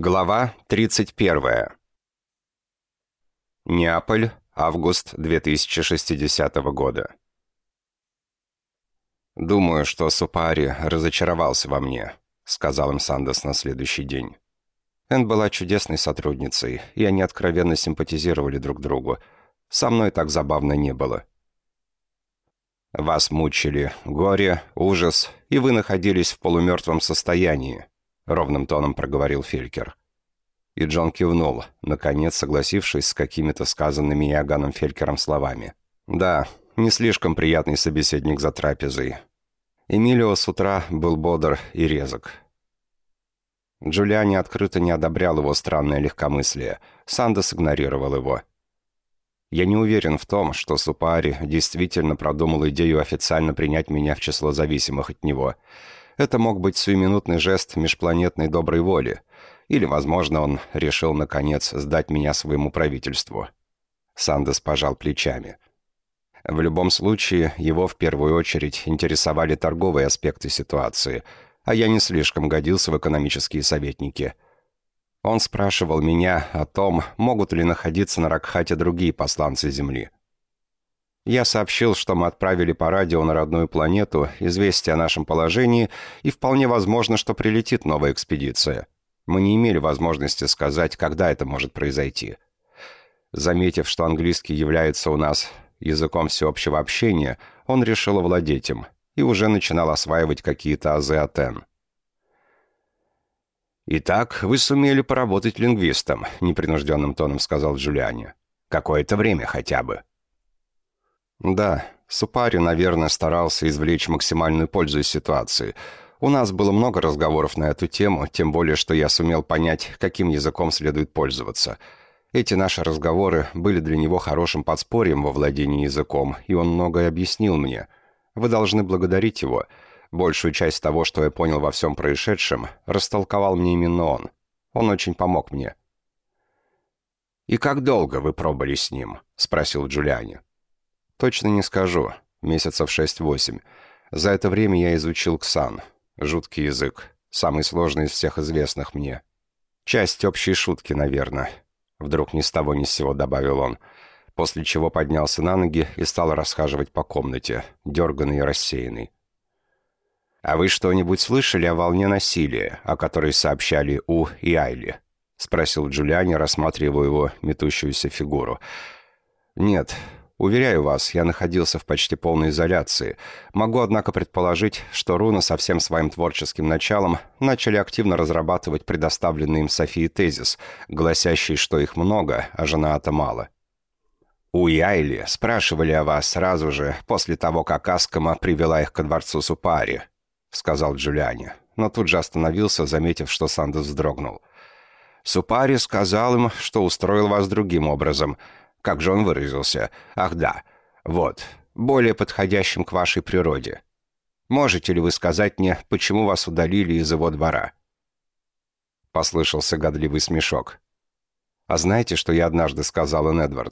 Глава 31. Неаполь, август 2060 года. «Думаю, что Супари разочаровался во мне», — сказал им Сандос на следующий день. Энн была чудесной сотрудницей, и они откровенно симпатизировали друг другу. Со мной так забавно не было. «Вас мучили горе, ужас, и вы находились в полумертвом состоянии», ровным тоном проговорил Фелькер. И Джон кивнул, наконец согласившись с какими-то сказанными Иоганном Фелькером словами. «Да, не слишком приятный собеседник за трапезой». Эмилио с утра был бодр и резок. Джулиани открыто не одобрял его странное легкомыслие. Сандос игнорировал его. Я не уверен в том, что Супари действительно продумал идею официально принять меня в число зависимых от него – это мог быть сиюминутный жест межпланетной доброй воли. Или, возможно, он решил, наконец, сдать меня своему правительству. Сандес пожал плечами. В любом случае, его в первую очередь интересовали торговые аспекты ситуации, а я не слишком годился в экономические советники. Он спрашивал меня о том, могут ли находиться на Ракхате другие посланцы Земли. Я сообщил, что мы отправили по радио на родную планету известие о нашем положении, и вполне возможно, что прилетит новая экспедиция. Мы не имели возможности сказать, когда это может произойти. Заметив, что английский является у нас языком всеобщего общения, он решил овладеть им и уже начинал осваивать какие-то азы Атен. «Итак, вы сумели поработать лингвистом», — непринужденным тоном сказал Джулиани. «Какое-то время хотя бы». Да, Супари, наверное, старался извлечь максимальную пользу из ситуации. У нас было много разговоров на эту тему, тем более, что я сумел понять, каким языком следует пользоваться. Эти наши разговоры были для него хорошим подспорьем во владении языком, и он многое объяснил мне. Вы должны благодарить его. Большую часть того, что я понял во всем происшедшем, растолковал мне именно он. Он очень помог мне. «И как долго вы пробыли с ним?» — спросил Джулиани. Точно не скажу. Месяцев 6-8. За это время я изучил ксан. Жуткий язык. Самый сложный из всех известных мне. Часть общей шутки, наверное. Вдруг ни с того ни с сего добавил он. После чего поднялся на ноги и стал расхаживать по комнате, дерганный и рассеянный. «А вы что-нибудь слышали о волне насилия, о которой сообщали У и Айли?» — спросил Джулиани, рассматривая его метущуюся фигуру. «Нет, Уверяю вас, я находился в почти полной изоляции. Могу, однако, предположить, что руны со всем своим творческим началом начали активно разрабатывать предоставленный им Софии тезис, гласящий, что их много, а жена-то мало. У Яйли спрашивали о вас сразу же, после того, как Аскома привела их ко дворцу Супари, сказал Джулиани, но тут же остановился, заметив, что Сандес вздрогнул. Супари сказал им, что устроил вас другим образом – как же он выразился? Ах да, вот, более подходящим к вашей природе. Можете ли вы сказать мне, почему вас удалили из его двора?» Послышался годливый смешок. «А знаете, что я однажды сказал Энн?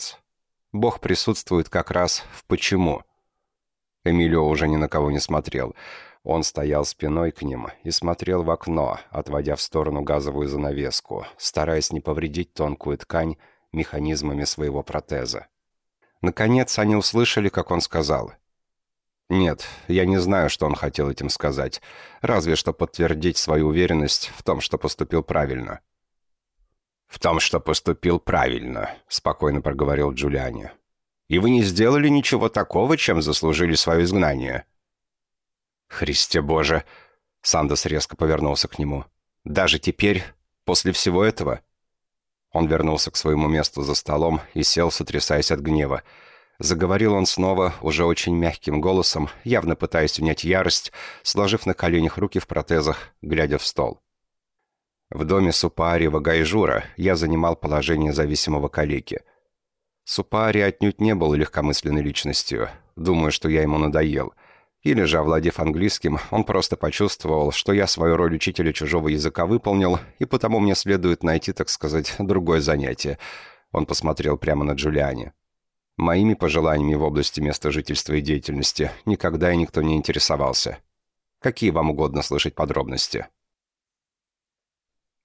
Бог присутствует как раз в «почему». Эмилио уже ни на кого не смотрел. Он стоял спиной к ним и смотрел в окно, отводя в сторону газовую занавеску, стараясь не повредить тонкую ткань механизмами своего протеза. Наконец они услышали, как он сказал. «Нет, я не знаю, что он хотел этим сказать, разве что подтвердить свою уверенность в том, что поступил правильно». «В том, что поступил правильно», — спокойно проговорил Джулиани. «И вы не сделали ничего такого, чем заслужили свое изгнание». «Христе Боже!» — Сандос резко повернулся к нему. «Даже теперь, после всего этого, он вернулся к своему месту за столом и сел, сотрясаясь от гнева. Заговорил он снова, уже очень мягким голосом, явно пытаясь унять ярость, сложив на коленях руки в протезах, глядя в стол. В доме Супаарева Гайжура я занимал положение зависимого калеки. Супаари отнюдь не был легкомысленной личностью. Думаю, что я ему надоел — или же, овладев английским, он просто почувствовал, что я свою роль учителя чужого языка выполнил, и потому мне следует найти, так сказать, другое занятие. Он посмотрел прямо на Джулиани. Моими пожеланиями в области места жительства и деятельности никогда и никто не интересовался. Какие вам угодно слышать подробности?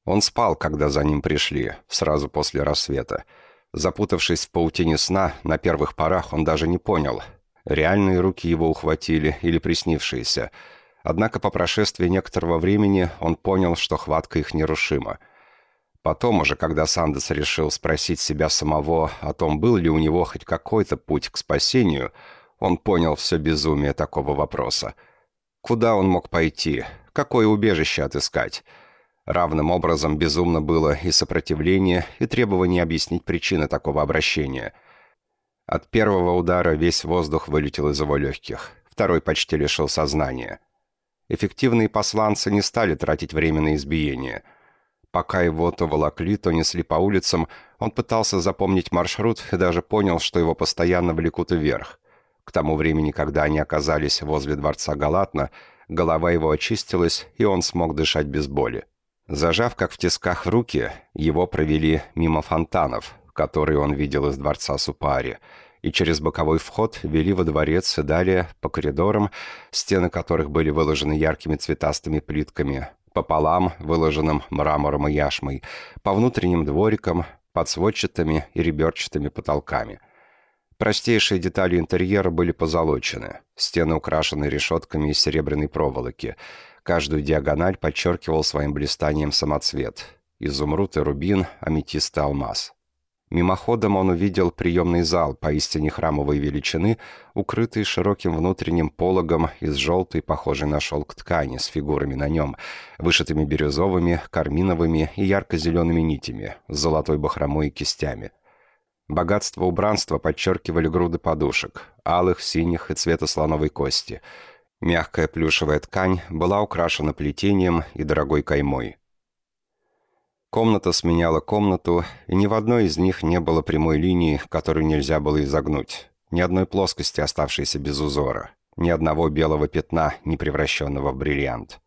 Он спал, когда за ним пришли, сразу после рассвета. Запутавшись в паутине сна, на первых порах он даже не понял, реальные руки его ухватили или приснившиеся. Однако по прошествии некоторого времени он понял, что хватка их нерушима. Потом уже, когда Сандес решил спросить себя самого о том, был ли у него хоть какой-то путь к спасению, он понял все безумие такого вопроса. Куда он мог пойти? Какое убежище отыскать? Равным образом безумно было и сопротивление, и требование объяснить причины такого обращения. От первого удара весь воздух вылетел из его легких, второй почти лишил сознания. Эффективные посланцы не стали тратить время на избиение. Пока его то волокли, то несли по улицам, он пытался запомнить маршрут и даже понял, что его постоянно влекут вверх. К тому времени, когда они оказались возле дворца Галатна, голова его очистилась, и он смог дышать без боли. Зажав, как в тисках, руки, его провели мимо фонтанов, которые он видел из дворца Супари, и через боковой вход вели во дворец и далее по коридорам, стены которых были выложены яркими цветастыми плитками, по полам, выложенным мрамором и яшмой, по внутренним дворикам, под сводчатыми и реберчатыми потолками. Простейшие детали интерьера были позолочены, стены украшены решетками из серебряной проволоки – Каждую диагональ подчеркивал своим блистанием самоцвет. Изумруд и рубин, аметист и алмаз. Мимоходом он увидел приемный зал поистине храмовой величины, укрытый широким внутренним пологом из желтой, похожей на шелк ткани, с фигурами на нем, вышитыми бирюзовыми, карминовыми и ярко-зелеными нитями, с золотой бахромой и кистями. Богатство убранства подчеркивали груды подушек, алых, синих и цвета слоновой кости – Мягкая плюшевая ткань была украшена плетением и дорогой каймой. Комната сменяла комнату, и ни в одной из них не было прямой линии, которую нельзя было изогнуть, ни одной плоскости, оставшейся без узора, ни одного белого пятна, не превращенного в бриллиант.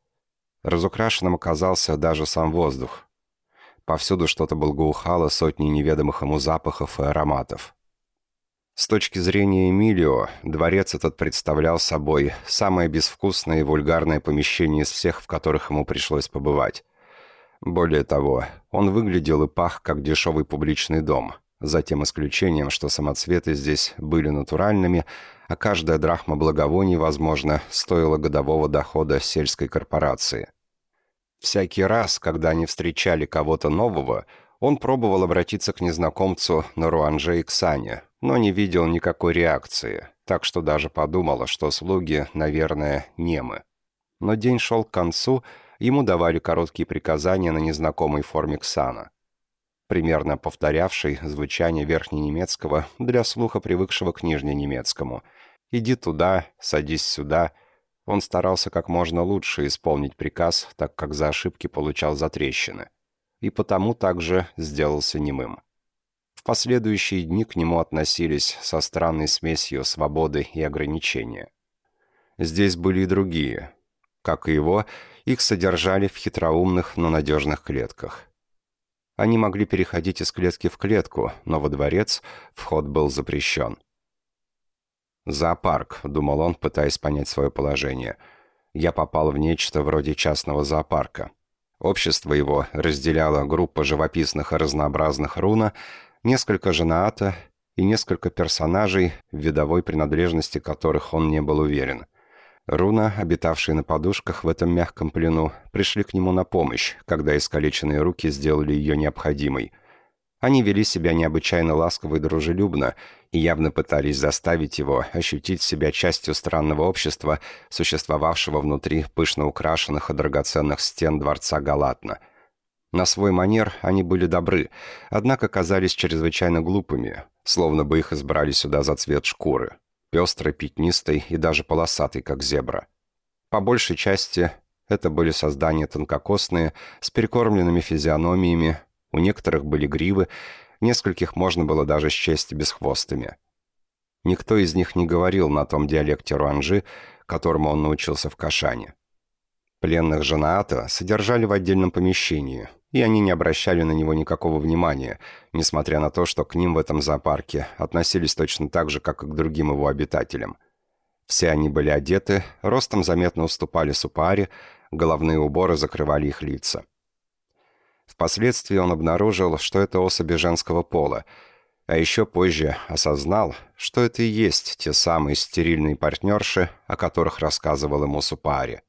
Разукрашенным оказался даже сам воздух. Повсюду что-то благоухало сотни неведомых ему запахов и ароматов. С точки зрения Эмилио, дворец этот представлял собой самое безвкусное и вульгарное помещение из всех, в которых ему пришлось побывать. Более того, он выглядел и пах, как дешевый публичный дом, за тем исключением, что самоцветы здесь были натуральными, а каждая драхма благовоний, возможно, стоила годового дохода сельской корпорации. Всякий раз, когда они встречали кого-то нового, он пробовал обратиться к незнакомцу на Руанже и Ксане, но не видел никакой реакции, так что даже подумала, что слуги, наверное, немы. Но день шел к концу, ему давали короткие приказания на незнакомой форме ксана, примерно повторявший звучание верхненемецкого для слуха привыкшего к нижненемецкому. «Иди туда, садись сюда». Он старался как можно лучше исполнить приказ, так как за ошибки получал затрещины. И потому также сделался немым последующие дни к нему относились со странной смесью свободы и ограничения. Здесь были и другие. Как и его, их содержали в хитроумных, но надежных клетках. Они могли переходить из клетки в клетку, но во дворец вход был запрещен. «Зоопарк», — думал он, пытаясь понять свое положение. «Я попал в нечто вроде частного зоопарка». Общество его разделяла группа живописных и разнообразных руна, несколько женаата и несколько персонажей, в видовой принадлежности которых он не был уверен. Руна, обитавшие на подушках в этом мягком плену, пришли к нему на помощь, когда искалеченные руки сделали ее необходимой. Они вели себя необычайно ласково и дружелюбно и явно пытались заставить его ощутить себя частью странного общества, существовавшего внутри пышно украшенных и драгоценных стен дворца Галатна – на свой манер они были добры, однако казались чрезвычайно глупыми, словно бы их избрали сюда за цвет шкуры, пестрой, пятнистой и даже полосатой, как зебра. По большей части это были создания тонкокосные, с перекормленными физиономиями, у некоторых были гривы, нескольких можно было даже счесть бесхвостыми. Никто из них не говорил на том диалекте руанжи, которому он научился в Кашане. Пленных Жанаата содержали в отдельном помещении, и они не обращали на него никакого внимания, несмотря на то, что к ним в этом зоопарке относились точно так же, как и к другим его обитателям. Все они были одеты, ростом заметно уступали супаре, головные уборы закрывали их лица. Впоследствии он обнаружил, что это особи женского пола, а еще позже осознал, что это и есть те самые стерильные партнерши, о которых рассказывал ему Супаари.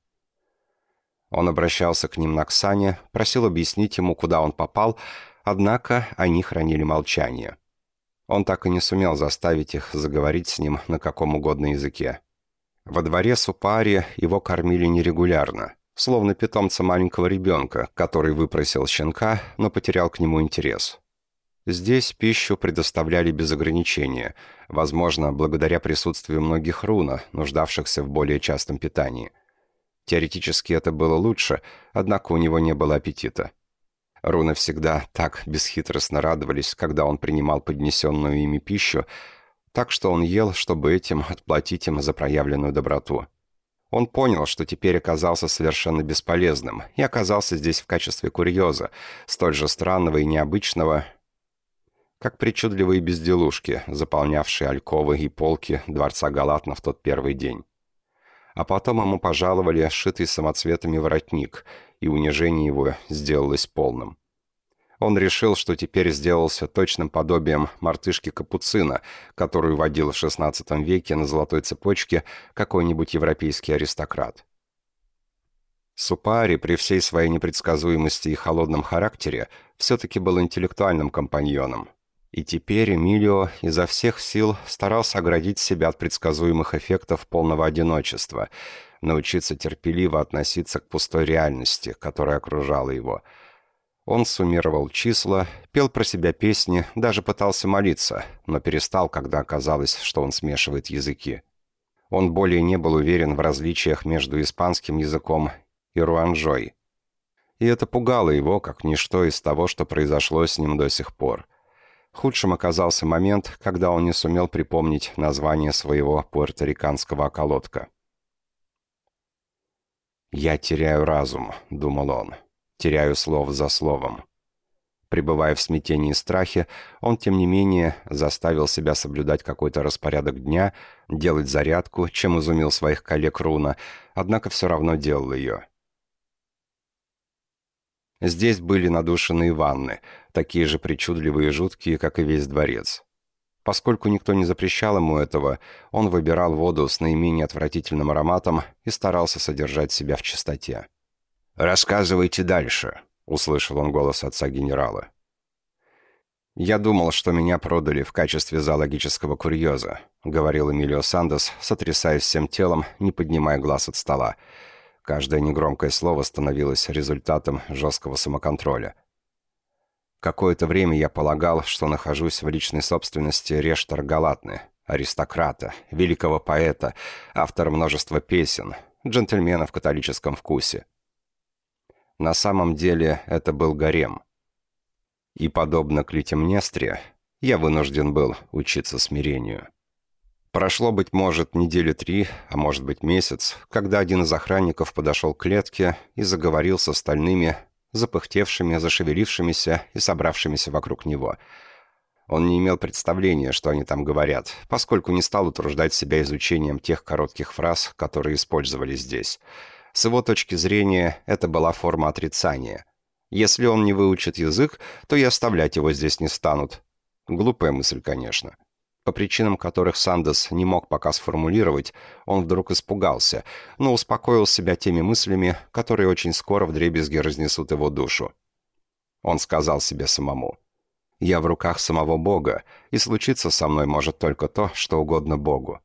Он обращался к ним на Ксане, просил объяснить ему, куда он попал, однако они хранили молчание. Он так и не сумел заставить их заговорить с ним на каком угодно языке. Во дворе Супаари его кормили нерегулярно, словно питомца маленького ребенка, который выпросил щенка, но потерял к нему интерес. Здесь пищу предоставляли без ограничения, возможно, благодаря присутствию многих руна, нуждавшихся в более частом питании. Теоретически это было лучше, однако у него не было аппетита. Руны всегда так бесхитростно радовались, когда он принимал поднесенную ими пищу, так что он ел, чтобы этим отплатить им за проявленную доброту. Он понял, что теперь оказался совершенно бесполезным, и оказался здесь в качестве курьеза, столь же странного и необычного, как причудливые безделушки, заполнявшие альковы и полки дворца Галатна в тот первый день. А потом ему пожаловали сшитый самоцветами воротник, и унижение его сделалось полным. Он решил, что теперь сделался точным подобием мартышки-капуцина, которую водил в XVI веке на золотой цепочке какой-нибудь европейский аристократ. Супари при всей своей непредсказуемости и холодном характере все-таки был интеллектуальным компаньоном, и теперь Эмилио изо всех сил старался оградить себя от предсказуемых эффектов полного одиночества, научиться терпеливо относиться к пустой реальности, которая окружала его. Он суммировал числа, пел про себя песни, даже пытался молиться, но перестал, когда оказалось, что он смешивает языки. Он более не был уверен в различиях между испанским языком и руанжой. И это пугало его, как ничто из того, что произошло с ним до сих пор – Худшим оказался момент, когда он не сумел припомнить название своего пуэрториканского околотка. «Я теряю разум», — думал он. «Теряю слово за словом». Пребывая в смятении и страхе, он, тем не менее, заставил себя соблюдать какой-то распорядок дня, делать зарядку, чем изумил своих коллег Руна, однако все равно делал ее. Здесь были надушенные ванны, такие же причудливые и жуткие, как и весь дворец. Поскольку никто не запрещал ему этого, он выбирал воду с наименее отвратительным ароматом и старался содержать себя в чистоте. «Рассказывайте дальше», — услышал он голос отца генерала. «Я думал, что меня продали в качестве зоологического курьеза», — говорил Эмилио Сандос, сотрясаясь всем телом, не поднимая глаз от стола. Каждое негромкое слово становилось результатом жесткого самоконтроля. Какое-то время я полагал, что нахожусь в личной собственности Рештар Галатны, аристократа, великого поэта, автора множества песен, джентльмена в католическом вкусе. На самом деле это был гарем. И, подобно Клитемнестре, я вынужден был учиться смирению. Прошло, быть может, недели три, а может быть месяц, когда один из охранников подошел к клетке и заговорил с остальными, запыхтевшими, зашевелившимися и собравшимися вокруг него. Он не имел представления, что они там говорят, поскольку не стал утруждать себя изучением тех коротких фраз, которые использовали здесь. С его точки зрения, это была форма отрицания. Если он не выучит язык, то и оставлять его здесь не станут. Глупая мысль, конечно. По причинам которых Сандес не мог пока сформулировать, он вдруг испугался, но успокоил себя теми мыслями, которые очень скоро вдребезги разнесут его душу. Он сказал себе самому. «Я в руках самого Бога, и случиться со мной может только то, что угодно Богу».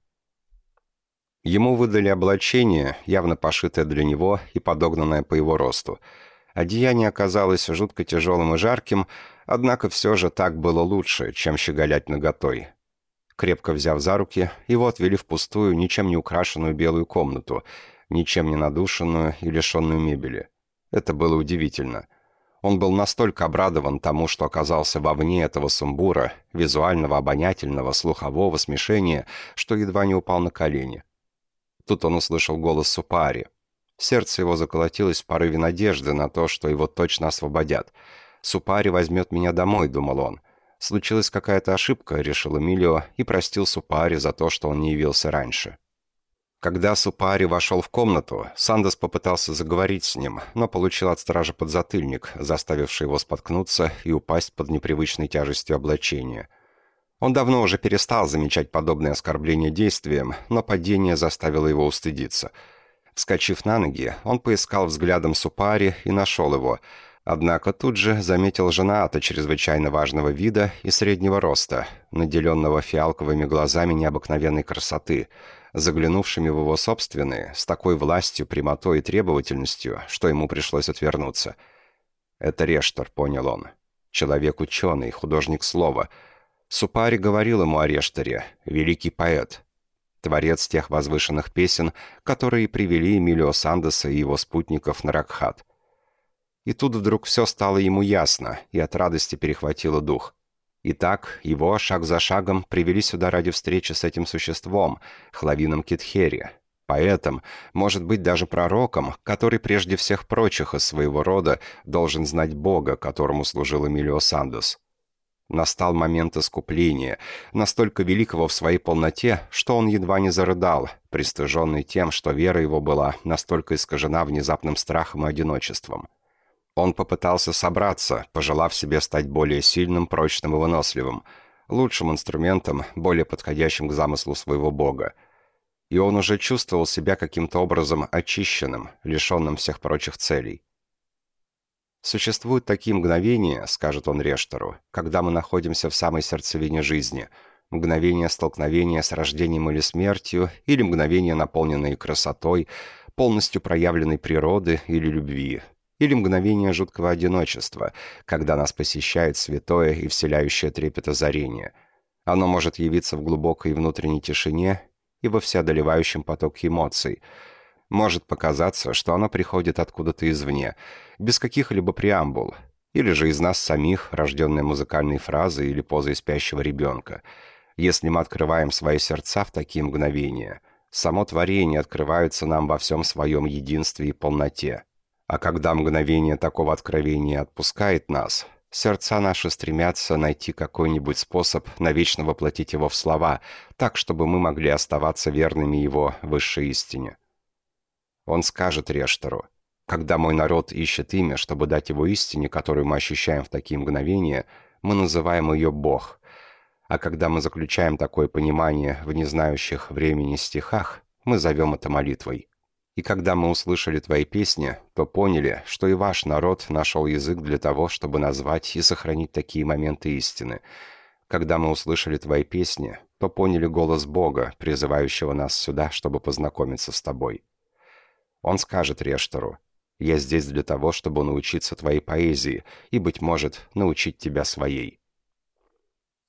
Ему выдали облачение, явно пошитое для него и подогнанное по его росту. Одеяние оказалось жутко тяжелым и жарким, однако все же так было лучше, чем щеголять наготой. Крепко взяв за руки, его отвели в пустую, ничем не украшенную белую комнату, ничем не надушенную и лишенную мебели. Это было удивительно. Он был настолько обрадован тому, что оказался вовне этого сумбура, визуального, обонятельного, слухового смешения, что едва не упал на колени. Тут он услышал голос Супари. Сердце его заколотилось в порыве надежды на то, что его точно освободят. «Супари возьмет меня домой», — думал он. Случилась какая-то ошибка, решил Эмилио и простил Супари за то, что он не явился раньше. Когда Супари вошел в комнату, Сандос попытался заговорить с ним, но получил от стража подзатыльник, заставивший его споткнуться и упасть под непривычной тяжестью облачения. Он давно уже перестал замечать подобные оскорбления действием, но падение заставило его устыдиться. Вскочив на ноги, он поискал взглядом Супари и нашел его, однако тут же заметил жената чрезвычайно важного вида и среднего роста, наделенного фиалковыми глазами необыкновенной красоты – заглянувшими в его собственные, с такой властью, прямотой и требовательностью, что ему пришлось отвернуться. «Это Рештор», — понял он. «Человек-ученый, художник слова». Супари говорил ему о Решторе, великий поэт, творец тех возвышенных песен, которые привели Эмилио Сандеса и его спутников на Ракхат. И тут вдруг все стало ему ясно, и от радости перехватило дух. Итак, его шаг за шагом привели сюда ради встречи с этим существом, Хлавином Китхери, поэтом, может быть, даже пророком, который прежде всех прочих из своего рода должен знать Бога, которому служил Эмилио Сандос. Настал момент искупления, настолько великого в своей полноте, что он едва не зарыдал, пристыженный тем, что вера его была настолько искажена внезапным страхом и одиночеством. Он попытался собраться, пожелав себе стать более сильным, прочным и выносливым, лучшим инструментом, более подходящим к замыслу своего бога. И он уже чувствовал себя каким-то образом очищенным, лишенным всех прочих целей. «Существуют такие мгновения, — скажет он Рештору, — когда мы находимся в самой сердцевине жизни, мгновения столкновения с рождением или смертью, или мгновения, наполненные красотой, полностью проявленной природы или любви, или мгновение жуткого одиночества, когда нас посещает святое и вселяющее трепет озарение. Оно может явиться в глубокой внутренней тишине и во всеодолевающем потоке эмоций. Может показаться, что оно приходит откуда-то извне, без каких-либо преамбул, или же из нас самих, рожденной музыкальной фразой или позой спящего ребенка. Если мы открываем свои сердца в такие мгновения, само творение открывается нам во всем своем единстве и полноте – а когда мгновение такого откровения отпускает нас, сердца наши стремятся найти какой-нибудь способ навечно воплотить его в слова, так, чтобы мы могли оставаться верными его высшей истине. Он скажет Рештору, «Когда мой народ ищет имя, чтобы дать его истине, которую мы ощущаем в такие мгновения, мы называем ее Бог». А когда мы заключаем такое понимание в незнающих времени стихах, мы зовем это молитвой. И когда мы услышали твои песни, то поняли, что и ваш народ нашел язык для того, чтобы назвать и сохранить такие моменты истины. Когда мы услышали твои песни, то поняли голос Бога, призывающего нас сюда, чтобы познакомиться с тобой. Он скажет Рештору, «Я здесь для того, чтобы научиться твоей поэзии и, быть может, научить тебя своей».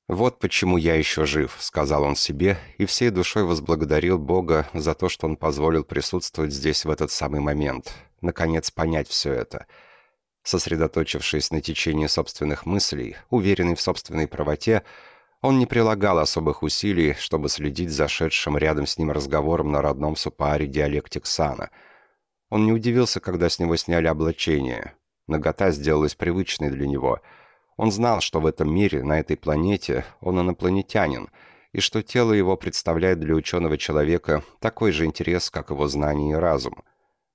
«Вот почему я еще жив», — сказал он себе, и всей душой возблагодарил Бога за то, что он позволил присутствовать здесь в этот самый момент, наконец понять все это. Сосредоточившись на течении собственных мыслей, уверенный в собственной правоте, он не прилагал особых усилий, чтобы следить за шедшим рядом с ним разговором на родном супааре диалекте Ксана. Он не удивился, когда с него сняли облачение. Нагота сделалась привычной для него — он знал, что в этом мире, на этой планете, он инопланетянин, и что тело его представляет для ученого человека такой же интерес, как его знание и разум.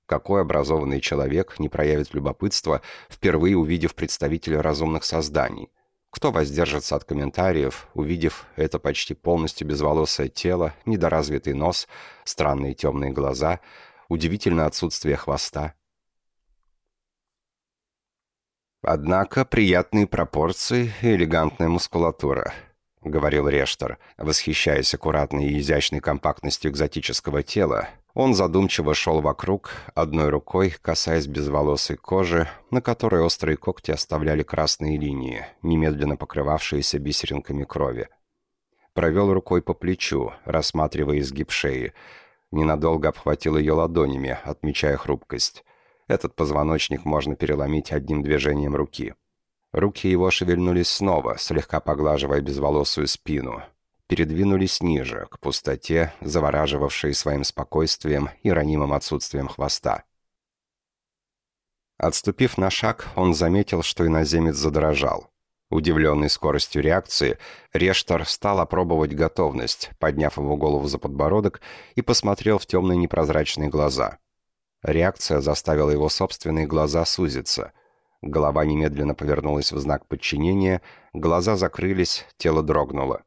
Какой образованный человек не проявит любопытства, впервые увидев представителя разумных созданий? Кто воздержится от комментариев, увидев это почти полностью безволосое тело, недоразвитый нос, странные темные глаза, удивительное отсутствие хвоста? «Однако приятные пропорции и элегантная мускулатура», — говорил Рештор, восхищаясь аккуратной и изящной компактностью экзотического тела. Он задумчиво шел вокруг, одной рукой касаясь безволосой кожи, на которой острые когти оставляли красные линии, немедленно покрывавшиеся бисеринками крови. Провел рукой по плечу, рассматривая изгиб шеи. Ненадолго обхватил ее ладонями, отмечая хрупкость. Этот позвоночник можно переломить одним движением руки. Руки его шевельнулись снова, слегка поглаживая безволосую спину. Передвинулись ниже, к пустоте, завораживавшей своим спокойствием и ранимым отсутствием хвоста. Отступив на шаг, он заметил, что иноземец задрожал. Удивленный скоростью реакции, Рештор стал опробовать готовность, подняв его голову за подбородок и посмотрел в темные непрозрачные глаза. Реакция заставила его собственные глаза сузиться. Голова немедленно повернулась в знак подчинения, глаза закрылись, тело дрогнуло.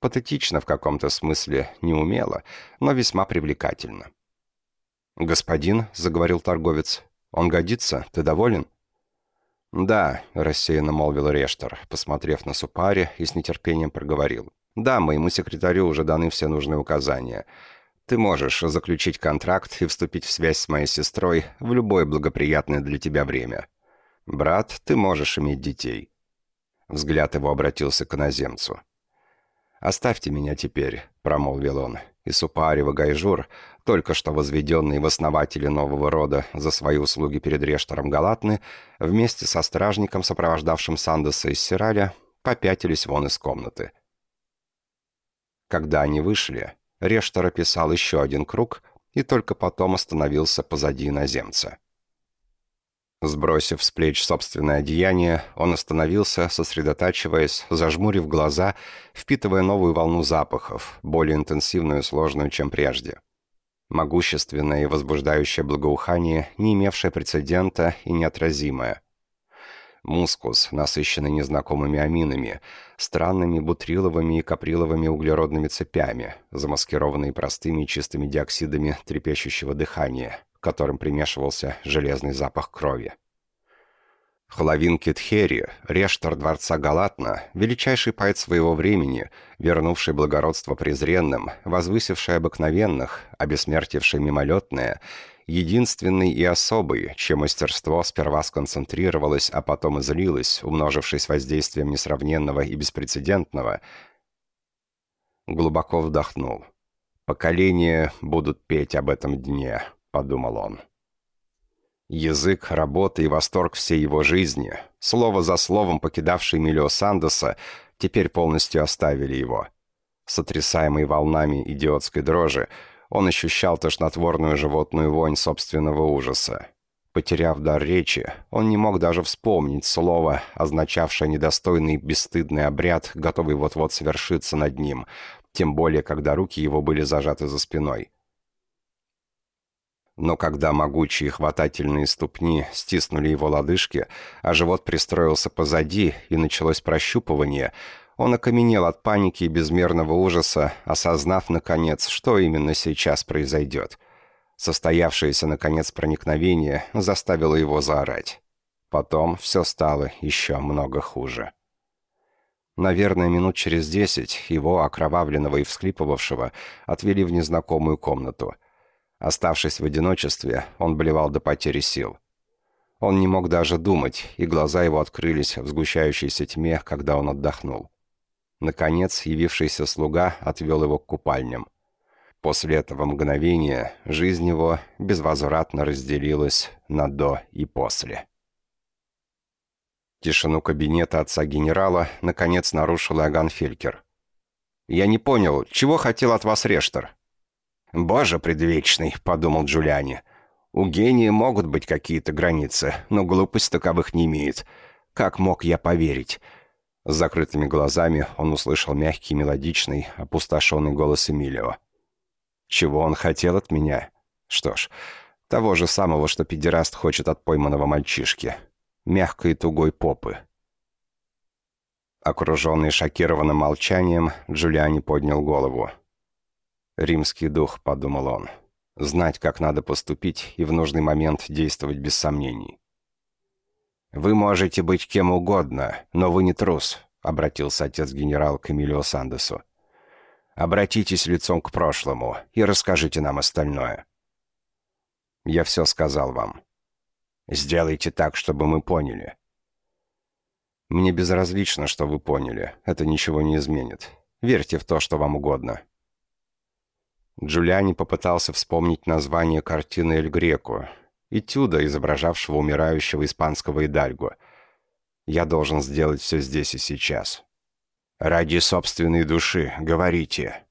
Патетично в каком-то смысле, неумело, но весьма привлекательно. «Господин», — заговорил торговец, — «он годится? Ты доволен?» «Да», — рассеянно молвил Рештор, посмотрев на Супари и с нетерпением проговорил. «Да, моему секретарю уже даны все нужные указания. Ты можешь заключить контракт и вступить в связь с моей сестрой в любое благоприятное для тебя время. Брат, ты можешь иметь детей». Взгляд его обратился к иноземцу. «Оставьте меня теперь», — промолвил он, и Супари Вагайжур, только что возведенные в основатели нового рода за свои услуги перед Рештором Галатны, вместе со стражником, сопровождавшим Сандеса из Сираля, попятились вон из комнаты. Когда они вышли, Рештор описал еще один круг и только потом остановился позади иноземца. Сбросив с плеч собственное одеяние, он остановился, сосредотачиваясь, зажмурив глаза, впитывая новую волну запахов, более интенсивную и сложную, чем прежде. Могущественное и возбуждающее благоухание, не имевшее прецедента и неотразимое. Мускус, насыщенный незнакомыми аминами, странными бутриловыми и каприловыми углеродными цепями, замаскированные простыми и чистыми диоксидами трепещущего дыхания, к которым примешивался железный запах крови. Хлавин Китхери, рештор дворца Галатна, величайший поэт своего времени, вернувший благородство презренным, возвысивший обыкновенных, обесмертивший мимолетное, единственный и особый, чье мастерство сперва сконцентрировалось, а потом излилось, умножившись воздействием несравненного и беспрецедентного, глубоко вдохнул. «Поколения будут петь об этом дне», — подумал он. Язык, работа и восторг всей его жизни, слово за словом покидавший Милио Сандоса, теперь полностью оставили его. Сотрясаемый волнами идиотской дрожи, он ощущал тошнотворную животную вонь собственного ужаса. Потеряв дар речи, он не мог даже вспомнить слово, означавшее недостойный бесстыдный обряд, готовый вот-вот совершиться над ним, тем более, когда руки его были зажаты за спиной. Но когда могучие хватательные ступни стиснули его лодыжки, а живот пристроился позади и началось прощупывание, он окаменел от паники и безмерного ужаса, осознав, наконец, что именно сейчас произойдет. Состоявшееся, наконец, проникновение заставило его заорать. Потом все стало еще много хуже. Наверное, минут через десять его, окровавленного и всхлипывавшего, отвели в незнакомую комнату — Оставшись в одиночестве, он блевал до потери сил. Он не мог даже думать, и глаза его открылись в сгущающейся тьме, когда он отдохнул. Наконец, явившийся слуга отвел его к купальням. После этого мгновения жизнь его безвозвратно разделилась на «до» и «после». Тишину кабинета отца генерала наконец нарушил Аган Фелькер. «Я не понял, чего хотел от вас Рештор?» «Боже предвечный», — подумал Джулиани. «У гения могут быть какие-то границы, но глупость таковых не имеет. Как мог я поверить?» С закрытыми глазами он услышал мягкий, мелодичный, опустошенный голос Эмилио. «Чего он хотел от меня? Что ж, того же самого, что педераст хочет от пойманного мальчишки. Мягкой тугой попы». Окруженный шокированным молчанием, Джулиани поднял голову. «Римский дух», — подумал он. «Знать, как надо поступить и в нужный момент действовать без сомнений». «Вы можете быть кем угодно, но вы не трус», — обратился отец-генерал к Эмилио Сандесу. «Обратитесь лицом к прошлому и расскажите нам остальное». «Я все сказал вам». «Сделайте так, чтобы мы поняли». «Мне безразлично, что вы поняли. Это ничего не изменит. Верьте в то, что вам угодно. Джулиани попытался вспомнить название картины «Эль Греко», этюда, изображавшего умирающего испанского идальго. «Я должен сделать все здесь и сейчас». «Ради собственной души, говорите».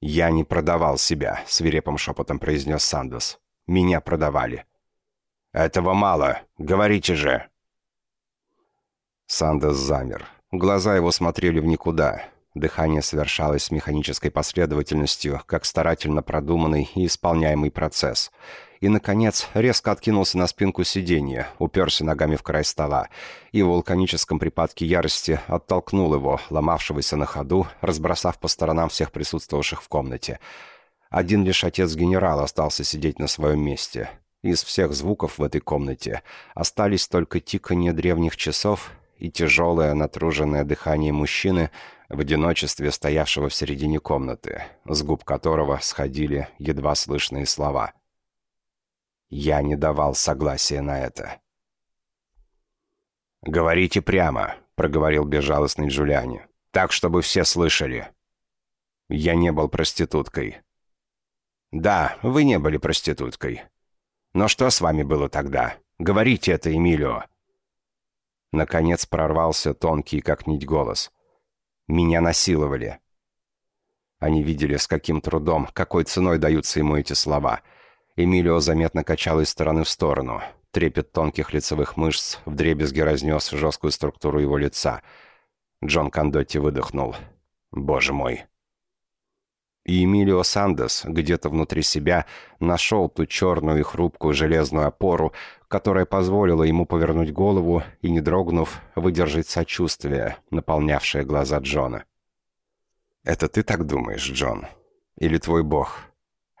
«Я не продавал себя», — свирепым шепотом произнес Сандос. «Меня продавали». «Этого мало. Говорите же». Сандес замер. Глаза его смотрели в никуда. Дыхание совершалось с механической последовательностью, как старательно продуманный и исполняемый процесс. И, наконец, резко откинулся на спинку сиденья, уперся ногами в край стола, и в вулканическом припадке ярости оттолкнул его, ломавшегося на ходу, разбросав по сторонам всех присутствовавших в комнате. Один лишь отец генерала остался сидеть на своем месте. Из всех звуков в этой комнате остались только тиканье древних часов и тяжелое натруженное дыхание мужчины, в одиночестве стоявшего в середине комнаты, с губ которого сходили едва слышные слова. Я не давал согласия на это. «Говорите прямо», — проговорил безжалостный Джулиани, — «так, чтобы все слышали». «Я не был проституткой». «Да, вы не были проституткой. Но что с вами было тогда? Говорите это, Эмилио». Наконец прорвался тонкий, как нить, голос. «Меня насиловали». Они видели, с каким трудом, какой ценой даются ему эти слова. Эмилио заметно качал из стороны в сторону. Трепет тонких лицевых мышц вдребезги разнес жесткую структуру его лица. Джон Кондотти выдохнул. «Боже мой!» И Эмилио Сандес где-то внутри себя нашел ту черную и хрупкую железную опору, которая позволила ему повернуть голову и, не дрогнув, выдержать сочувствие, наполнявшее глаза Джона. «Это ты так думаешь, Джон? Или твой бог?» —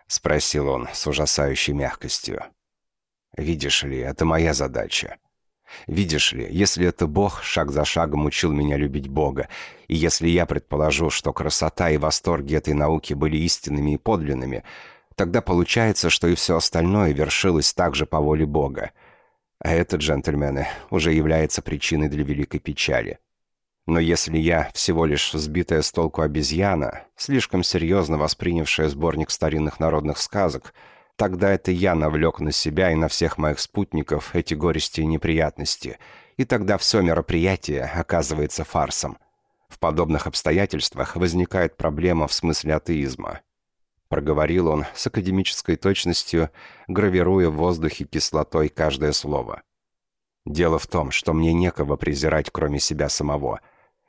спросил он с ужасающей мягкостью. «Видишь ли, это моя задача. Видишь ли, если это Бог шаг за шагом учил меня любить Бога, и если я предположу, что красота и восторги этой науки были истинными и подлинными, тогда получается, что и все остальное вершилось также по воле Бога. А это, джентльмены, уже является причиной для великой печали. Но если я всего лишь сбитая с толку обезьяна, слишком серьезно воспринявшая сборник старинных народных сказок — Тогда это я навлек на себя и на всех моих спутников эти горести и неприятности, и тогда все мероприятие оказывается фарсом. В подобных обстоятельствах возникает проблема в смысле атеизма. Проговорил он с академической точностью, гравируя в воздухе кислотой каждое слово. Дело в том, что мне некого презирать, кроме себя самого.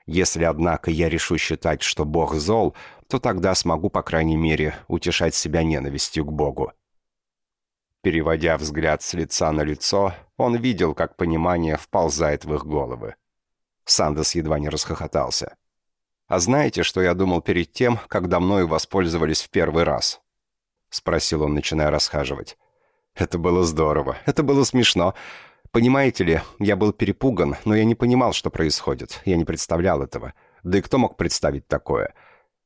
Если, однако, я решу считать, что Бог зол, то тогда смогу, по крайней мере, утешать себя ненавистью к Богу. Переводя взгляд с лица на лицо, он видел, как понимание вползает в их головы. Сандес едва не расхохотался. «А знаете, что я думал перед тем, когда мною воспользовались в первый раз?» Спросил он, начиная расхаживать. «Это было здорово. Это было смешно. Понимаете ли, я был перепуган, но я не понимал, что происходит. Я не представлял этого. Да и кто мог представить такое?